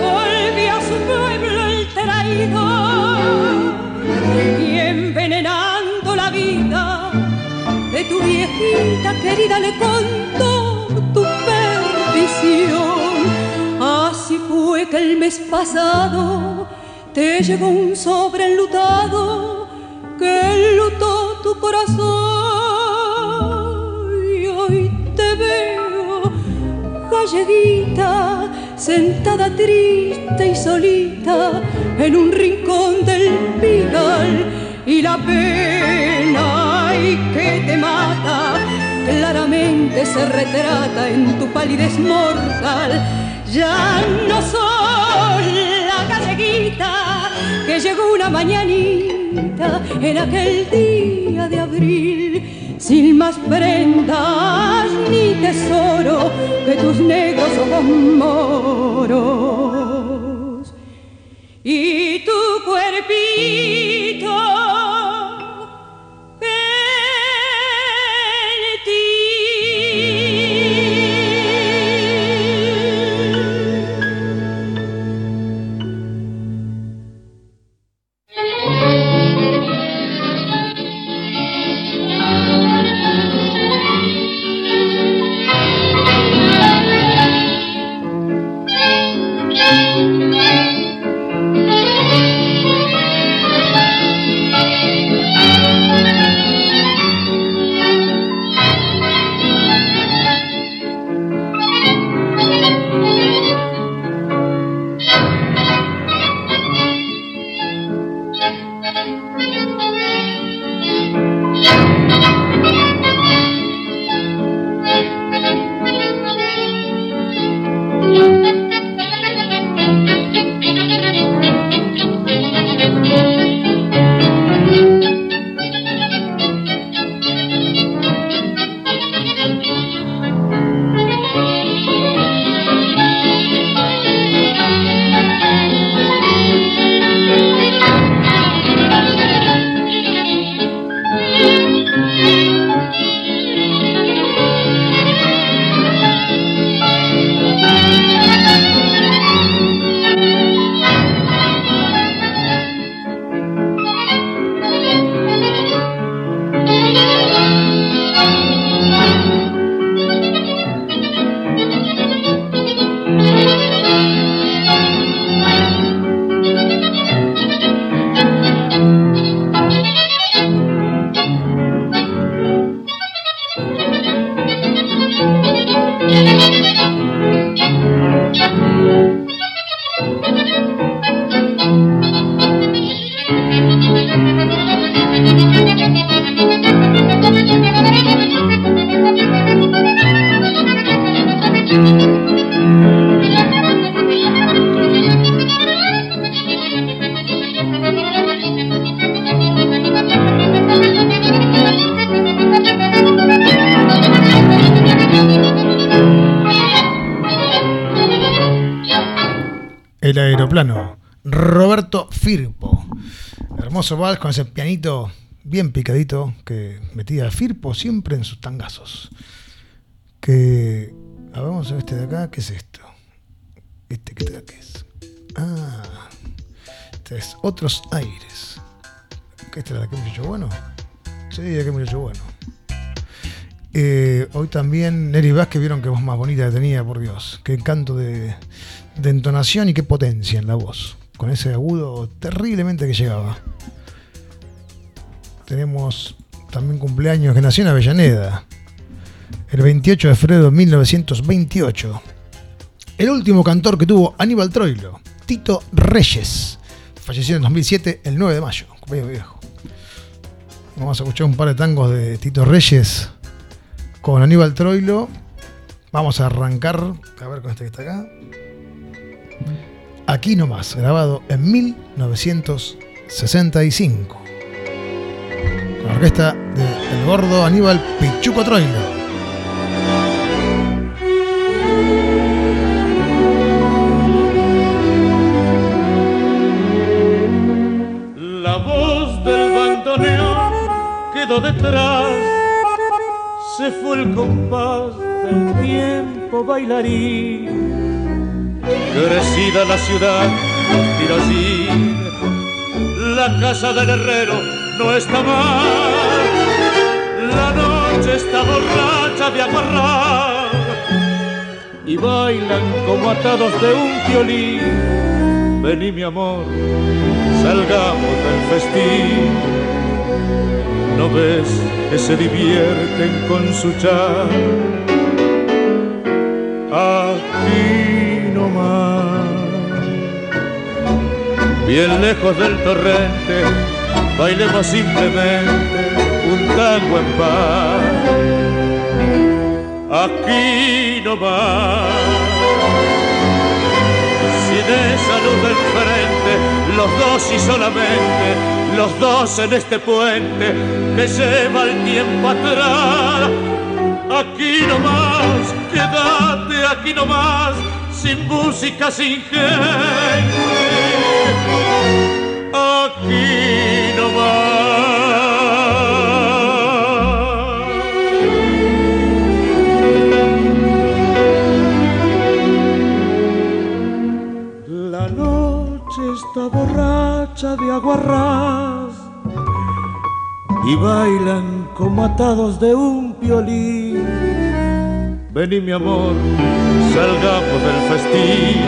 Speaker 13: volvió a su pueblo el traidor y envenenando la vida tu viejita querida le contó tu perdición. Así fue que el mes pasado te llegó un sobre enlutado que enlutó tu corazón y hoy te veo galleguita sentada triste y solita en un rincón del pigal y la pena ay, que te mata claramente se retrata en tu palidez mortal. Ya no soy la galleguita que llegó una mañanita en aquel día de abril. Sin más prendas ni tesoro que tus negros ojos moros. Y tu cuerpito
Speaker 2: Hermoso vals con ese pianito bien picadito que metía Firpo siempre en sus tangazos. Que. A ver, vamos a ver este de acá, ¿qué es esto? Este que qué es. Ah, este es Otros Aires. ¿Qué este era de qué muchacho bueno? Sí, de qué muchacho bueno. Eh, hoy también Neri Vázquez vieron qué voz más bonita que tenía, por Dios. Qué encanto de entonación y qué potencia en la voz. Con ese agudo terriblemente que llegaba. Tenemos también cumpleaños que nació en Avellaneda. El 28 de febrero de 1928. El último cantor que tuvo Aníbal Troilo, Tito Reyes. Falleció en 2007, el 9 de mayo. Viejo. Vamos a escuchar un par de tangos de Tito Reyes con Aníbal Troilo. Vamos a arrancar, a ver con este que está acá. Aquí nomás, grabado en 1965. La orquesta de El Gordo Aníbal Pichuco Troilo.
Speaker 4: La voz del bandoneón quedó detrás, se fue el compás del tiempo bailarín. Crecida la ciudad, los así, la casa del herrero no está mal, la noche está borracha de amarrar y bailan como atados de un violín. Vení mi amor, salgamos del festín. ¿No ves que se divierten con su char? Aquí nomás, bien lejos del torrente, bailemos simplemente un tango en paz. Aquí nomás de salud del frente, los dos y solamente, los dos en este puente que lleva el tiempo atrás. Aquí nomás, quédate aquí nomás, sin música, sin gente. Aquí de aguarrás y bailan como atados de un violín. Vení mi amor, salgamos del festín.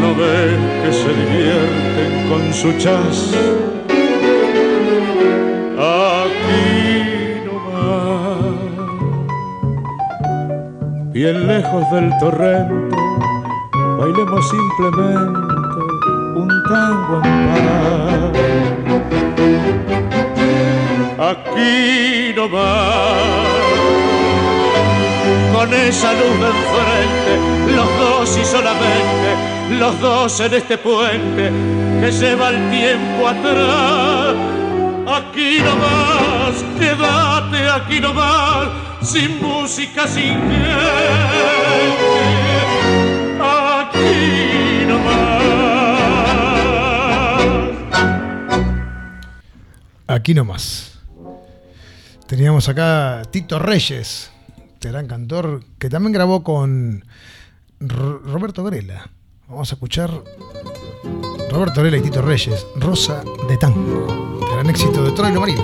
Speaker 4: No ven que se divierten con su chas. Bien lejos del torrente, bailemos simplemente tango en Aquí nomás, con esa luz enfrente, los dos y solamente, los dos en este puente que lleva el tiempo atrás. Aquí nomás, quédate aquí nomás, sin música, sin gente. Aquí nomás.
Speaker 2: Aquí nomás. Teníamos acá Tito Reyes, este gran cantor, que también grabó con Roberto Grela. Vamos a escuchar Roberto Grela y Tito Reyes, Rosa de Tango, gran éxito de Troilo Marino.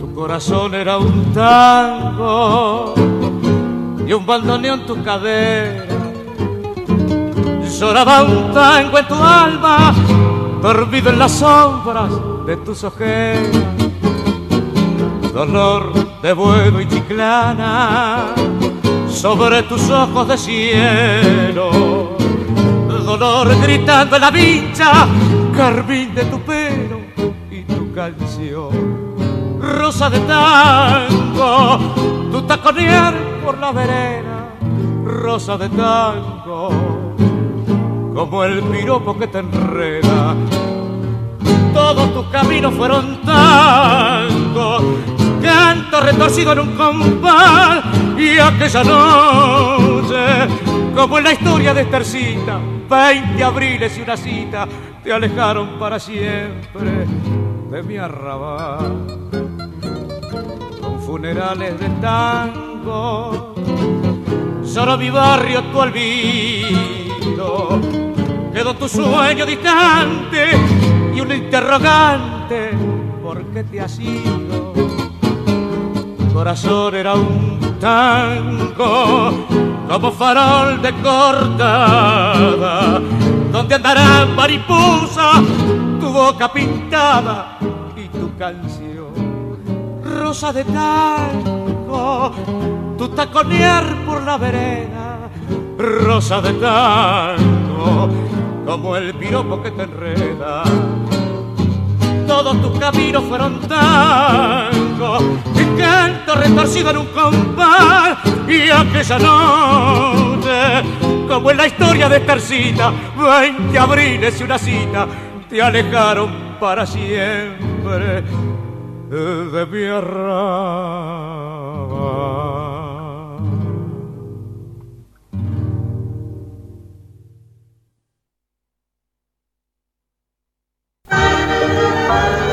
Speaker 4: Tu corazón era un tango y un bandoneón tu cadera lloraba un tango en tu alma, dormido en las sombras de tus ojeras. Dolor de buedo y chiclana sobre tus ojos de cielo. Dolor gritando en la vincha, carmín de tu pelo y tu canción. Rosa de tango, tu taconear por la vereda, rosa de tango como el piropo que te enreda. Todos tus caminos fueron tango, canto retorcido en un compás y aquella noche
Speaker 7: como en la historia de Estercita, 20 abriles y una cita te alejaron para siempre de mi arrabal. Con funerales de tango, solo mi barrio tu olvido. Quedó tu sueño distante y un interrogante, ¿por qué te has ido? Tu corazón era un tango como farol de cortada, donde andará mariposa, tu boca pintada y tu canción, rosa de tango, tu taconear por la vereda, rosa de tango, como el piropo que te enreda. Todos tus caminos fueron tango y canto retorcido en un compás. Y aquella noche como en la historia de Tercita 20 abriles y una cita te alejaron para siempre de mi arrabal
Speaker 5: Bye.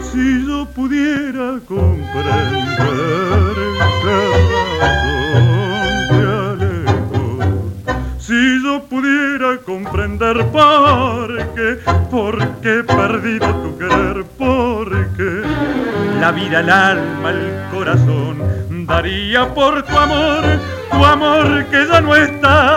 Speaker 5: Si yo pudiera comprender qué razón te alejo si yo pudiera comprender por qué, por qué he perdido tu querer, por qué la vida, el alma, el corazón daría por tu amor, tu amor que ya no está.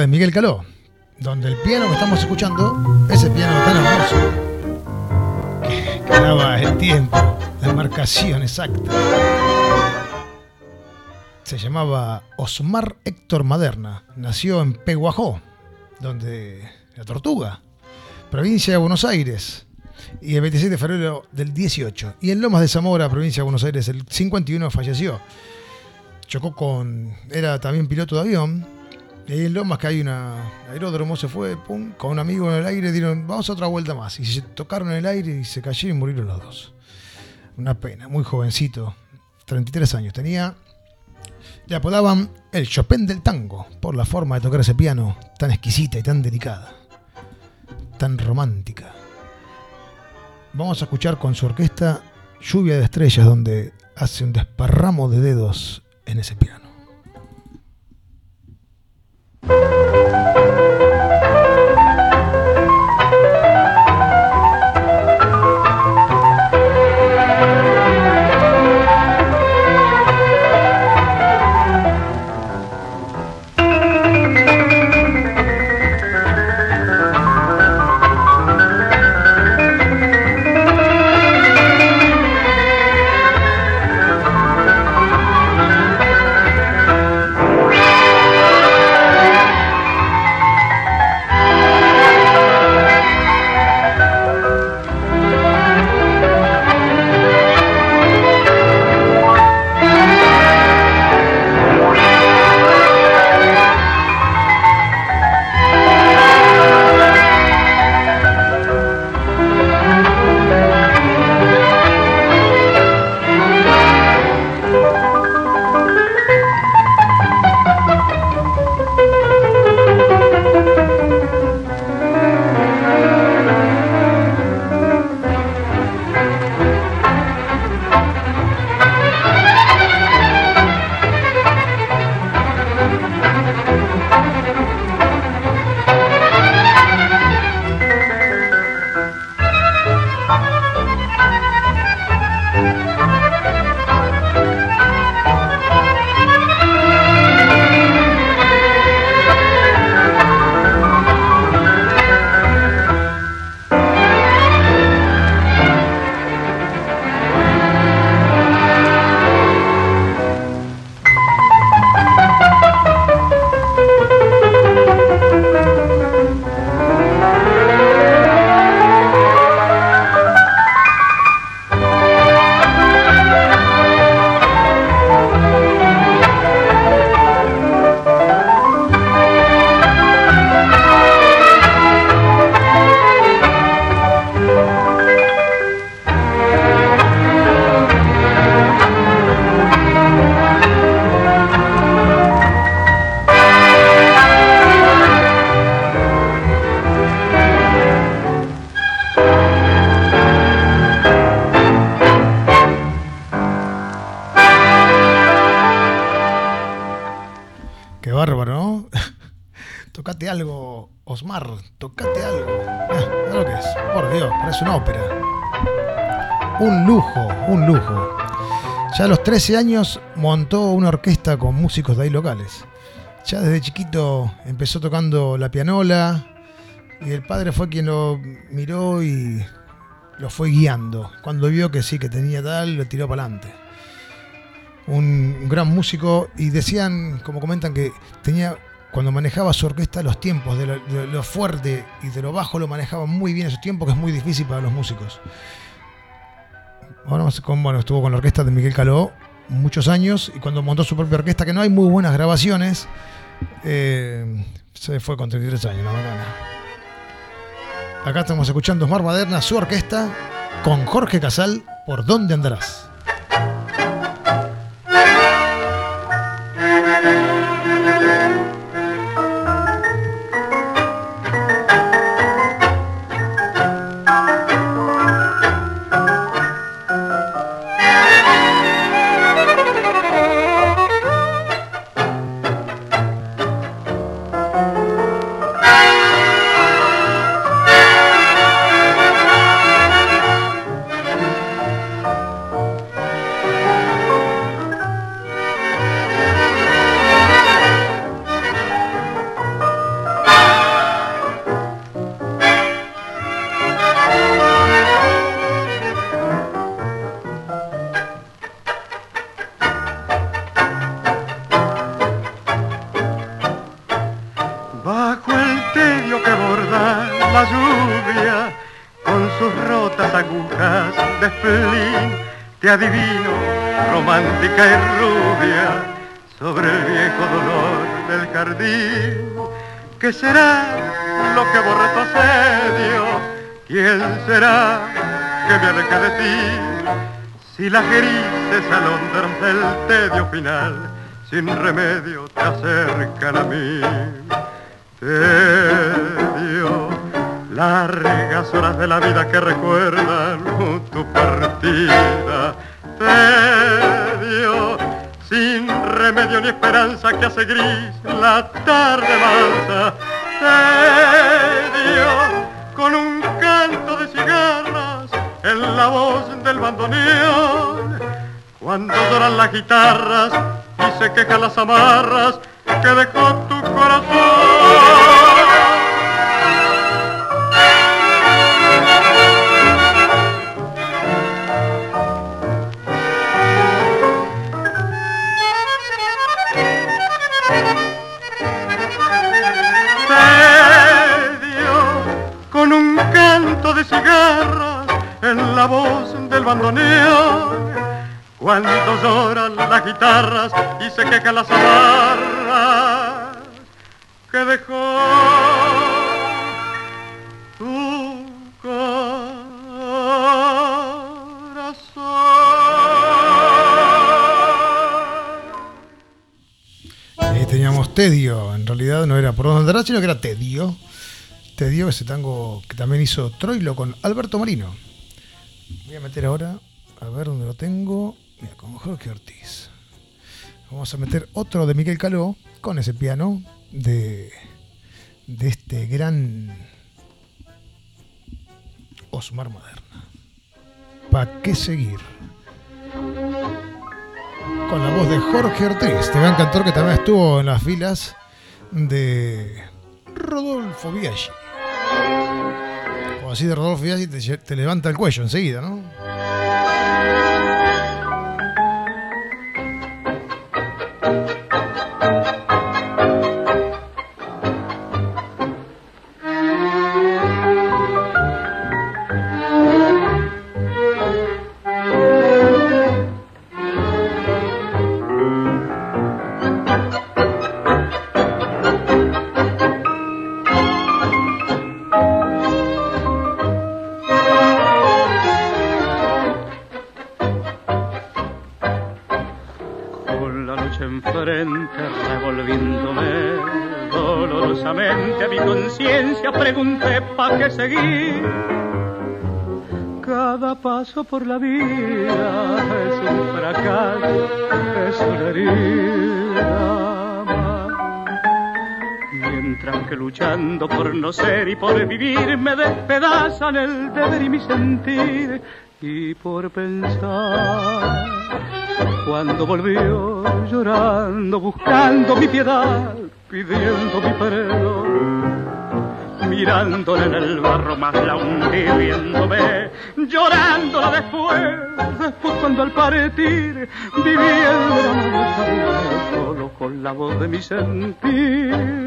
Speaker 2: De Miguel Caló, donde el piano que estamos escuchando, ese piano tan hermoso, que, que el tiempo, la marcación exacta, se llamaba Osmar Héctor Maderna. Nació en Peguajó, donde la Tortuga, provincia de Buenos Aires, y el 26 de febrero del 18. Y en Lomas de Zamora, provincia de Buenos Aires, el 51 falleció. Chocó con. Era también piloto de avión. Ahí en Lomas, que hay un aeródromo, se fue pum, con un amigo en el aire. Dieron, vamos a otra vuelta más. Y se tocaron en el aire y se cayeron y murieron los dos. Una pena, muy jovencito. 33 años tenía. Le apodaban el Chopin del tango por la forma de tocar ese piano tan exquisita y tan delicada. tan romántica. Vamos a escuchar con su orquesta Lluvia de Estrellas, donde hace un desparramo de dedos en ese piano. Qué 13 años montó una orquesta con músicos de ahí locales. Ya desde chiquito empezó tocando la pianola y el padre fue quien lo miró y lo fue guiando. Cuando vio que sí, que tenía tal, lo tiró para adelante. Un gran músico y decían, como comentan, que tenía cuando manejaba su orquesta los tiempos de lo, fuerte y de lo bajo lo manejaba muy bien esos tiempos que es muy difícil para los músicos. Bueno, estuvo con la orquesta de Miguel Caló muchos años y cuando montó su propia orquesta, que no hay muy buenas grabaciones, eh, se fue con 33 años, la bacana. Acá estamos escuchando Osmar Baderna, su orquesta, con Jorge Casal, ¿Por dónde andarás?
Speaker 10: Final, sin remedio te acercan a mí tedio,
Speaker 15: largas horas de la vida que recuerdan tu partida. Tedio, sin remedio ni esperanza que hace gris la tarde mansa. Tedio, con un canto de cigarras en la voz del bandoneón. Cuando lloran se quejan las amarras
Speaker 2: Ese tango que también hizo Troilo con Alberto Marino. Voy a meter ahora, a ver dónde lo tengo. Mira, con Jorge Ortiz. Vamos a meter otro de Miguel Caló con ese piano de, de este gran Osmar Moderna. ¿Para qué seguir? Con la voz de Jorge Ortiz, te gran cantor que también estuvo en las filas de Rodolfo Biaggi. Así de Rodolfo Biaggi te, te levanta el cuello enseguida, ¿no?
Speaker 1: Seguir. Cada paso por la vida es un fracaso, es una herida. Mientras que luchando por no ser y por vivir me despedazan el deber y mi sentir y por pensar cuando volvió llorando, buscando mi piedad, pidiendo mi perdón. Mirándole en el barro más la hundí viéndome, llorándola después, después cuando al partir, viviendo la solo con la voz de mi sentir.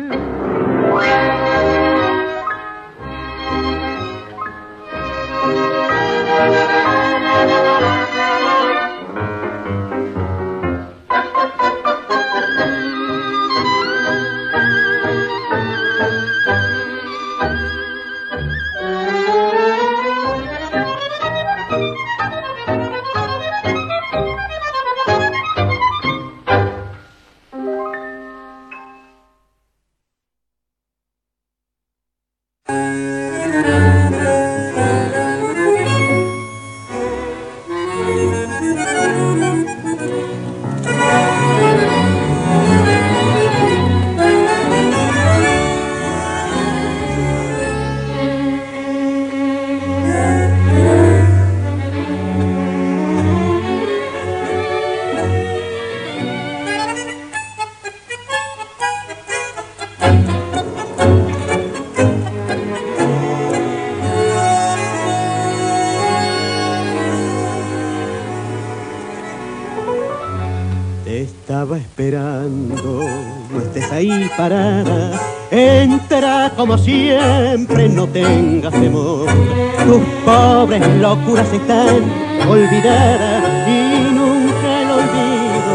Speaker 4: Locuras están olvidadas y nunca el olvido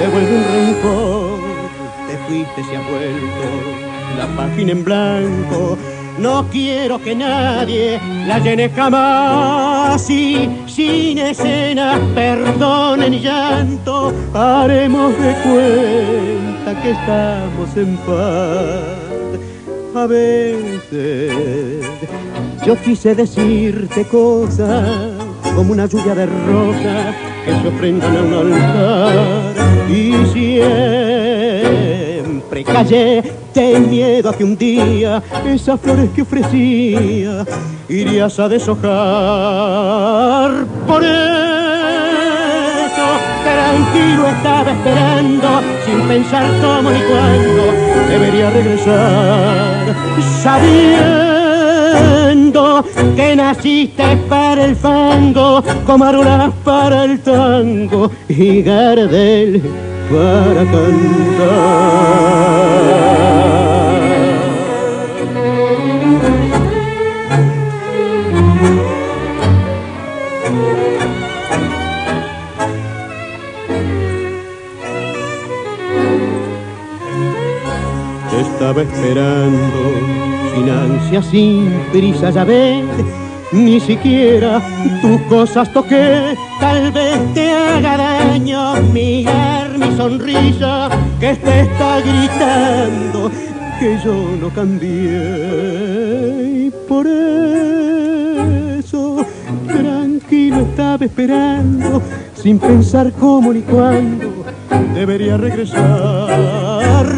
Speaker 4: devuelve un rencor. Te fuiste, se ha vuelto la página en blanco. No quiero que nadie la llene jamás y sin escenas, perdón ni llanto, haremos de cuenta que estamos en paz. a veces. Yo quise decirte cosas como una lluvia de rosas que se ofrendan a un altar. Y siempre callé ten miedo a que un día esas flores que ofrecía irías a deshojar. Por eso tranquilo estaba esperando, sin pensar cómo ni cuándo debería regresar, sabiendo que naciste para el fango, Comarolas para el tango y Gardel para Te estaba esperando, sin ansia, sin prisa, ya ves, ni siquiera tus cosas toqué, tal vez te haga daño mirar mi sonrisa que te está gritando que yo no cambié. Por eso, tranquilo estaba esperando, sin pensar cómo ni cuándo debería regresar,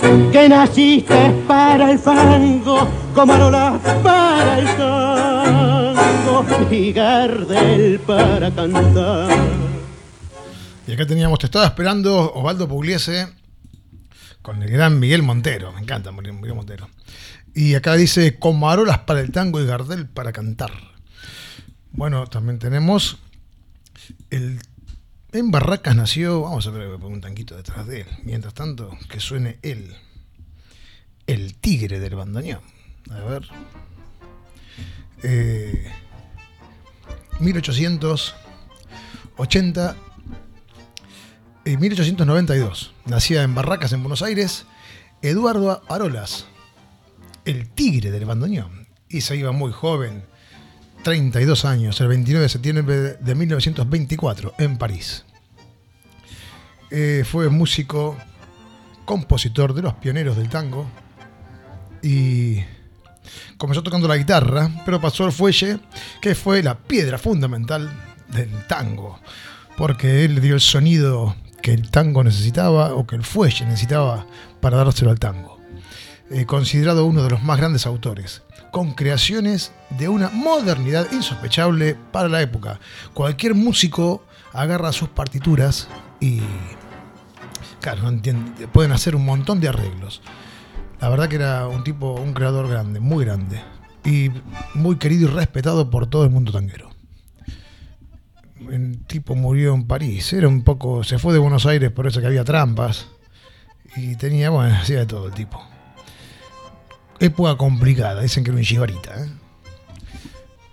Speaker 4: que naciste para el fango, como para el tango y Gardel para cantar.
Speaker 2: Y acá teníamos, te estaba esperando Osvaldo Pugliese con el gran Miguel Montero. Me encanta Miguel Montero. Y acá dice Comarolas para el tango y Gardel para cantar. Bueno, también tenemos el en Barracas nació, vamos a ver, a poner un tanquito detrás de él. Mientras tanto, que suene él, el tigre del bandoneón. A ver. Eh, 1880 en 1892 nacía en Barracas, en Buenos Aires, Eduardo Arolas, el tigre del bandoneón. Y se iba muy joven, 32 años, el 29 de septiembre de 1924, en París. Eh, fue músico, compositor de los pioneros del tango y comenzó tocando la guitarra, pero pasó al fuelle, que fue la piedra fundamental del tango, porque él dio el sonido que el tango necesitaba o que el fuelle necesitaba para dárselo al tango. Eh, considerado uno de los más grandes autores, con creaciones de una modernidad insospechable para la época. Cualquier músico agarra sus partituras y, claro, entiende, pueden hacer un montón de arreglos. La verdad que era un tipo, un creador grande, muy grande, y muy querido y respetado por todo el mundo tanguero el tipo murió en París. Era un poco. Se fue de Buenos Aires por eso que había trampas. Y tenía, bueno, hacía de todo el tipo. Época complicada, dicen que era un chivarita. ¿eh?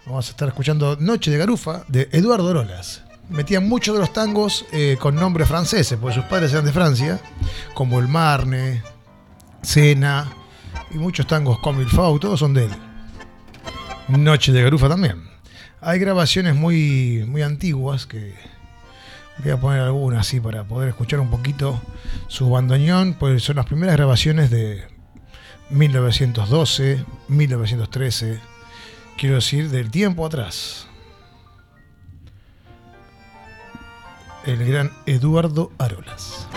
Speaker 2: Vamos a estar escuchando Noche de Garufa de Eduardo Rolas. Metían muchos de los tangos eh, con nombres franceses, porque sus padres eran de Francia, como el Marne, Cena y muchos tangos como el Fau, todos son de él. Noche de Garufa también. Hay grabaciones muy, muy antiguas que voy a poner algunas así para poder escuchar un poquito su bandoneón, pues son las primeras grabaciones de 1912, 1913, quiero decir, del tiempo atrás. El gran Eduardo Arolas.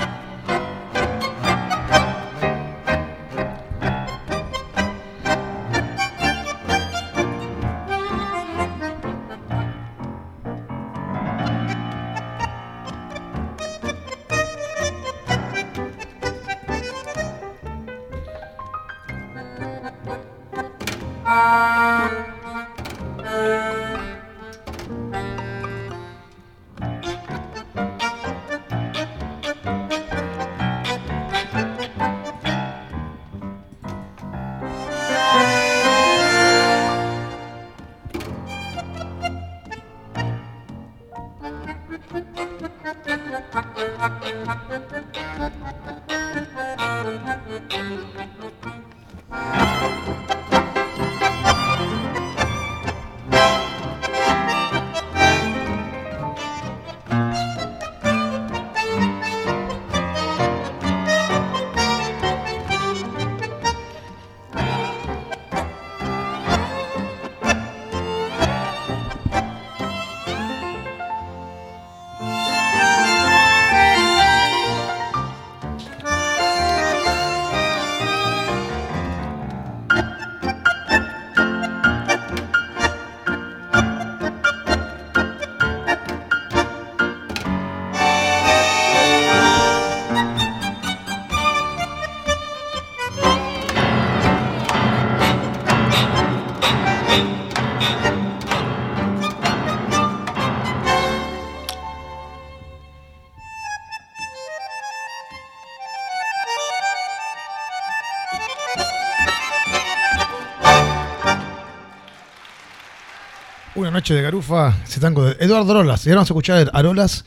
Speaker 2: Noche de garufa, ese tango de Eduardo Arolas. Y a escuchar Arolas,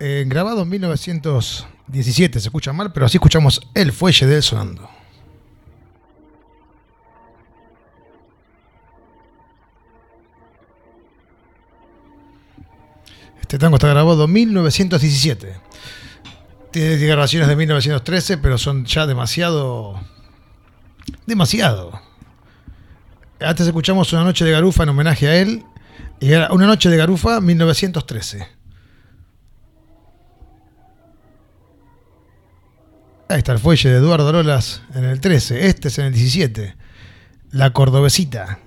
Speaker 2: eh, grabado en 1917. Se escucha mal, pero así escuchamos El Fuelle de él sonando. Este tango está grabado en 1917. Tiene grabaciones de 1913, pero son ya demasiado. demasiado. Antes escuchamos Una Noche de Garufa en homenaje a él. Y era Una Noche de Garufa 1913. Ahí está el fuelle de Eduardo Lolas en el 13. Este es en el 17. La Cordobesita.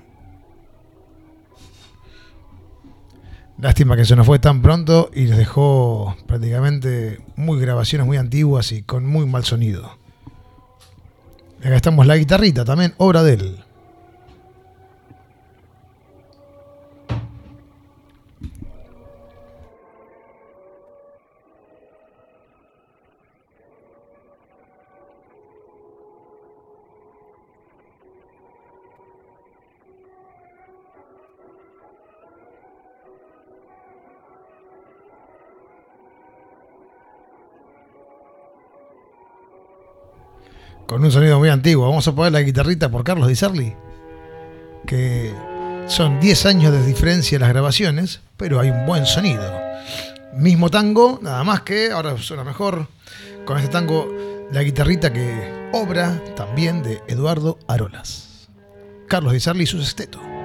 Speaker 2: Lástima que se nos fue tan pronto y nos dejó prácticamente muy grabaciones muy antiguas y con muy mal sonido. Acá estamos la guitarrita también, obra de él. Con un sonido muy antiguo. Vamos a poner la guitarrita por Carlos Di Sarli, que son 10 años de diferencia en las grabaciones, pero hay un buen sonido. Mismo tango, nada más que ahora suena mejor con este tango, la guitarrita que obra también de Eduardo Arolas. Carlos Di Sarli y su sexteto.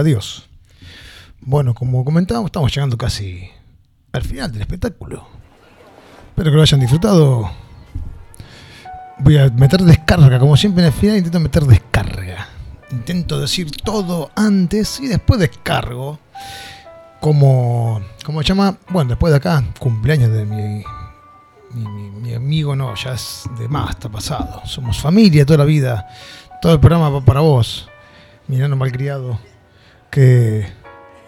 Speaker 2: Adiós. Bueno, como comentábamos, estamos llegando casi al final del espectáculo. Espero que lo hayan disfrutado. Voy a meter descarga, como siempre en el final intento meter descarga. Intento decir todo antes y después descargo. Como, como se llama, bueno, después de acá, cumpleaños de mi, mi, mi- mi amigo, no, ya es de más, está pasado. Somos familia toda la vida. Todo el programa va para vos, mi enano malcriado. Que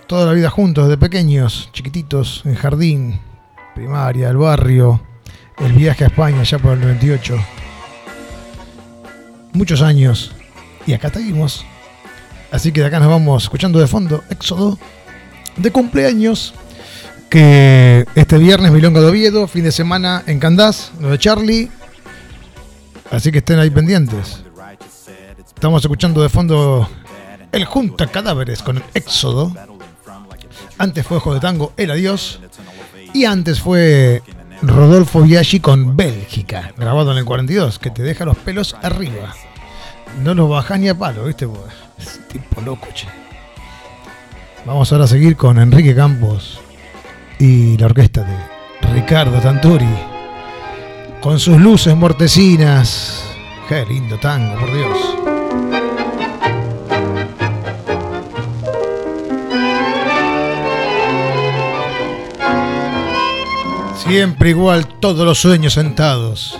Speaker 2: toda la vida juntos, de pequeños, chiquititos, en jardín, primaria, el barrio, el viaje a España ya por el 98. Muchos años. Y acá seguimos. Así que de acá nos vamos escuchando de fondo Éxodo de cumpleaños. Que este viernes Milonga de Oviedo, fin de semana en Candás, lo de Charlie. Así que estén ahí pendientes. Estamos escuchando de fondo el Junta Cadáveres con el Éxodo. Antes fue Ojo de Tango, El Adiós. Y antes fue Rodolfo Biaggi con Bélgica, grabado en el 42, que te deja los pelos arriba. No los bajás ni a palo, ¿viste? Es tipo loco, che. Vamos ahora a seguir con Enrique Campos y la orquesta de Ricardo Tanturi. Con sus luces mortecinas. Qué lindo tango, por Dios. Siempre igual todos los sueños sentados.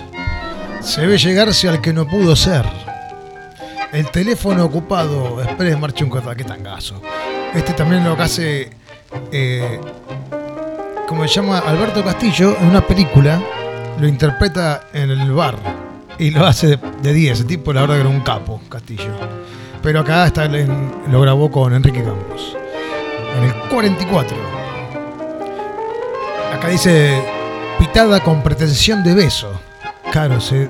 Speaker 2: Se ve llegarse al que no pudo ser. El teléfono ocupado, Express marcha un qué tangazo. Este también lo que hace, eh, como se llama Alberto Castillo, en una película, lo interpreta en el bar y lo hace de- de 10. Ese tipo, la verdad, que era un capo, Castillo. Pero acá está lo grabó con Enrique Campos. En el 44. Acá dice pitada con pretensión de beso. Claro, se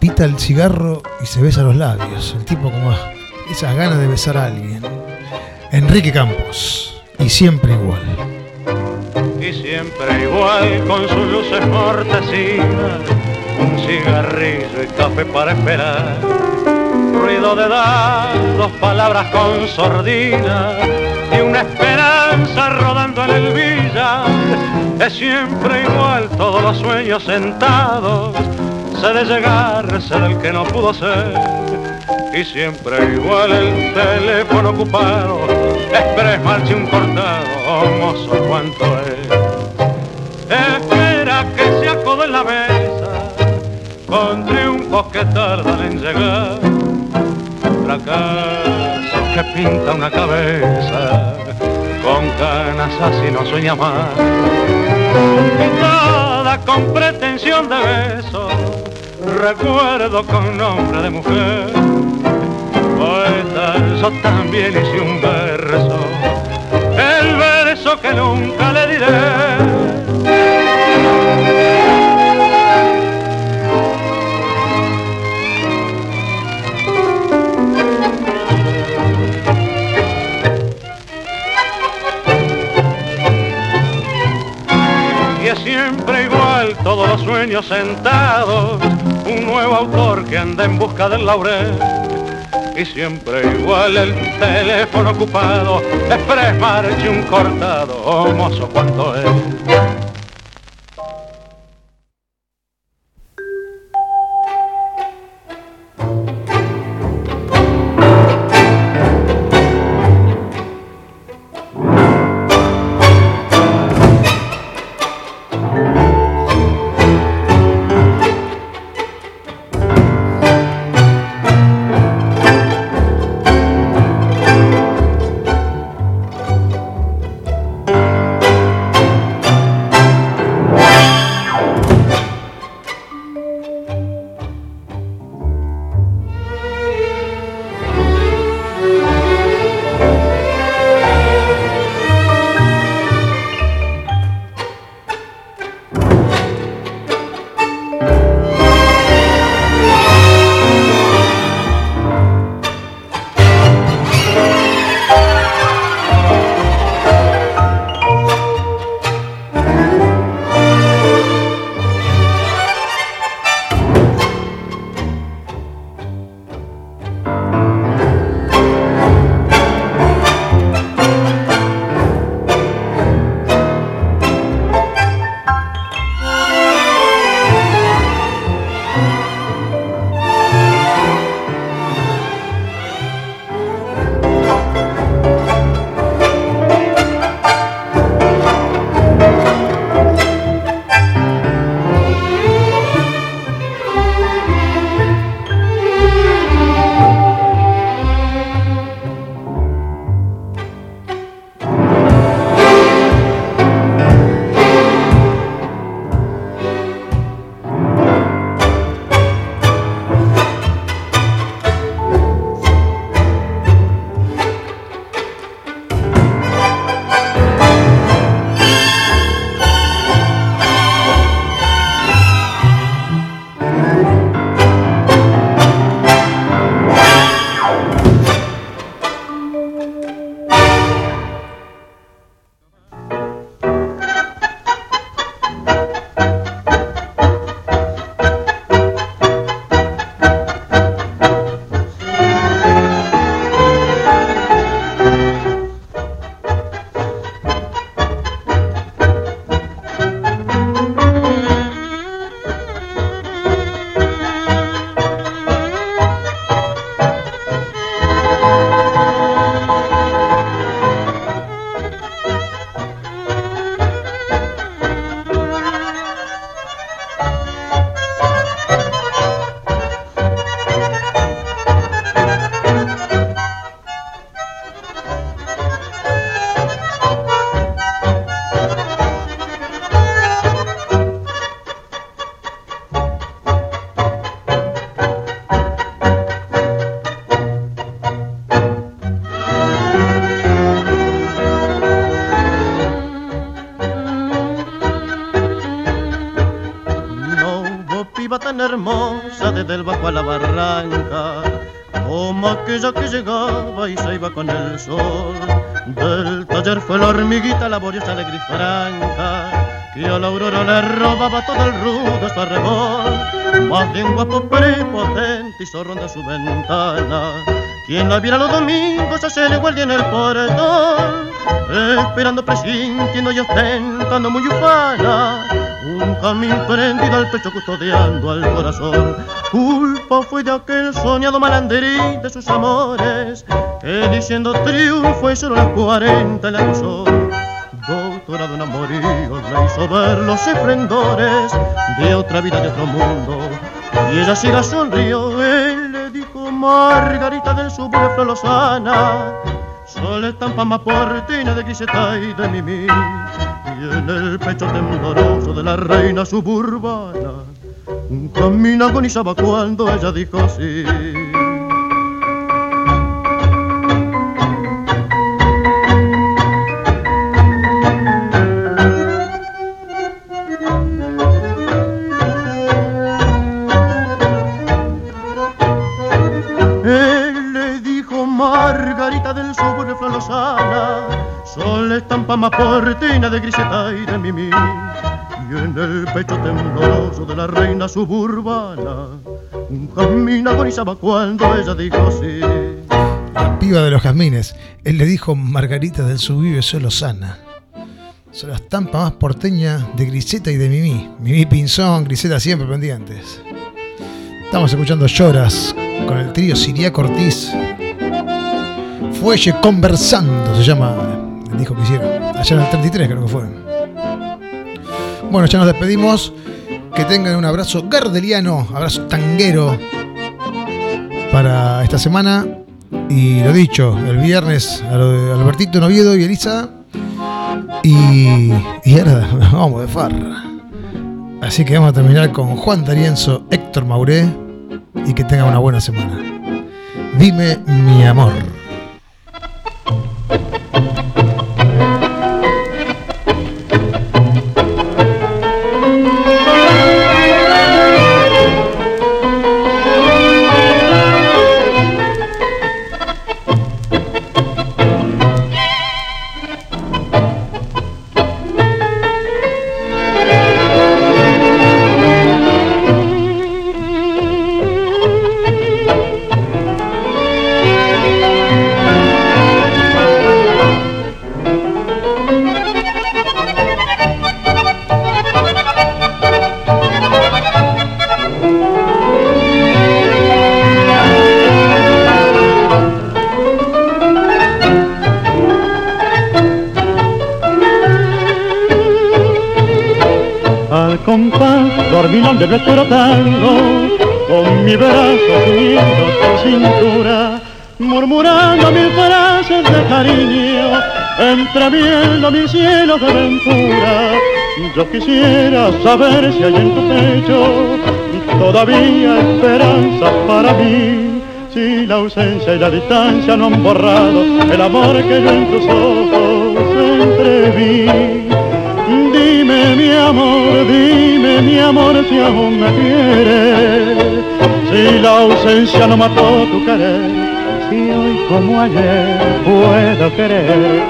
Speaker 2: pita el cigarro y se besa los labios. El tipo como esas ganas de besar a alguien. Enrique Campos. Y siempre igual.
Speaker 16: y siempre igual con sus luces mortecinas, un cigarrillo y café para esperar, ruido de dados, palabras con sordina y una esperanza rodando en el billar, es siempre igual todos los sueños sentados, se de llegarse del que no pudo ser. Y siempre igual el teléfono ocupado, express marcha un cortado, oh, mozo cuánto es. Espera que se acode en la mesa, con triunfos que tardan en llegar. Fracaso que pinta una cabeza, con canas así no sueña más. Pintada con pretensión de beso, recuerdo con nombre de mujer. Poeta, yo también hice un verso, el verso que nunca le diré. Sueños sentados, un nuevo autor que anda en busca del laurel. Y siempre igual el teléfono ocupado, express marche un cortado, oh mozo cuánto es.
Speaker 17: Hermosa desde el bajo a la barranca, como aquella que llegaba y se iba con el sol. Del taller fue la hormiguita laboriosa, alegre y franca, que a la aurora le robaba todo el rudo su arrebol. Más de un guapo prepotente hizo ronda su ventana. Quien la viera los domingos se le guardia en el portón, esperando, presintiendo y ostentando muy ufana. Un camino prendido al pecho custodiando al corazón. Culpa fue de aquel soñado malanderín de sus amores, que diciendo triunfo y solo las cuarenta le acusó. Doctora de un amorío le hizo ver los esplendores de otra vida de otro mundo. Y ella siga sonrió él le dijo Margarita del suburbio Flolosana sol estampa más portina de griseta y de mimí en el pecho tembloroso de la reina suburbana. Camino agonizaba cuando ella dijo sí de griseta y de mimí. Y en el pecho tembloroso de la reina suburbana, un camino agonizaba cuando ella dijo sí.
Speaker 2: La piba de los jazmines. Él le dijo Margarita del Subive solo sana. Son la estampa más porteña de Griseta y de Mimi. Mimi Pinzón, Griseta siempre pendientes. Estamos escuchando Lloras con el trío Siriaco Ortiz. Fuelle Conversando se llama el que hicieron. Allá en el 33 creo que fue. Bueno, ya nos despedimos. Que tengan un abrazo gardeliano, abrazo tanguero para esta semana. Y lo dicho, el viernes a lo de Albertito Noviedo y Elisa. Y, y ahora vamos de farra. Así que vamos a terminar con Juan D'Arienzo, Héctor Mauré y que tengan una buena semana. Dime mi amor.
Speaker 1: Con mi brazo uniendo tu cintura, murmurando mil frases de cariño, entreviendo mis cielos de aventura. Yo quisiera saber si hay en tu pecho todavía esperanza para mí. Si la ausencia y la distancia no han borrado el amor que yo en tus ojos entreví. Dime mi amor, dime mi amor si aún me quieres. Si la ausencia no mató tu querer, si hoy como ayer puedo querer.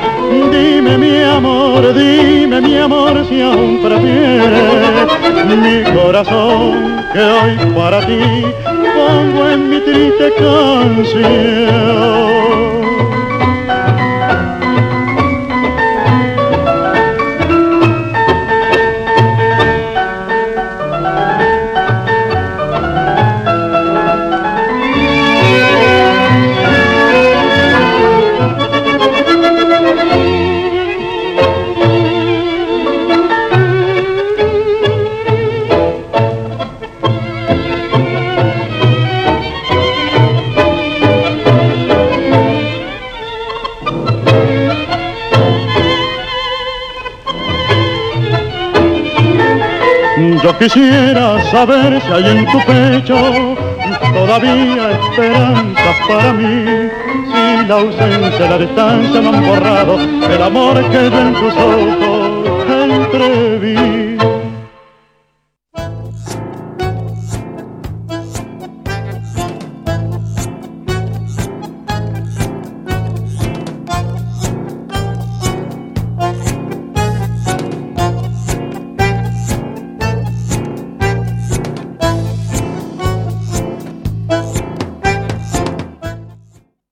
Speaker 1: Dime mi amor, dime mi amor si aún prefieres. Mi corazón que hoy para ti pongo en mi triste canción. Quisiera saber si hay en tu pecho todavía esperanzas para mí. Si la ausencia la distancia no han borrado el amor que yo en tus ojos entreví.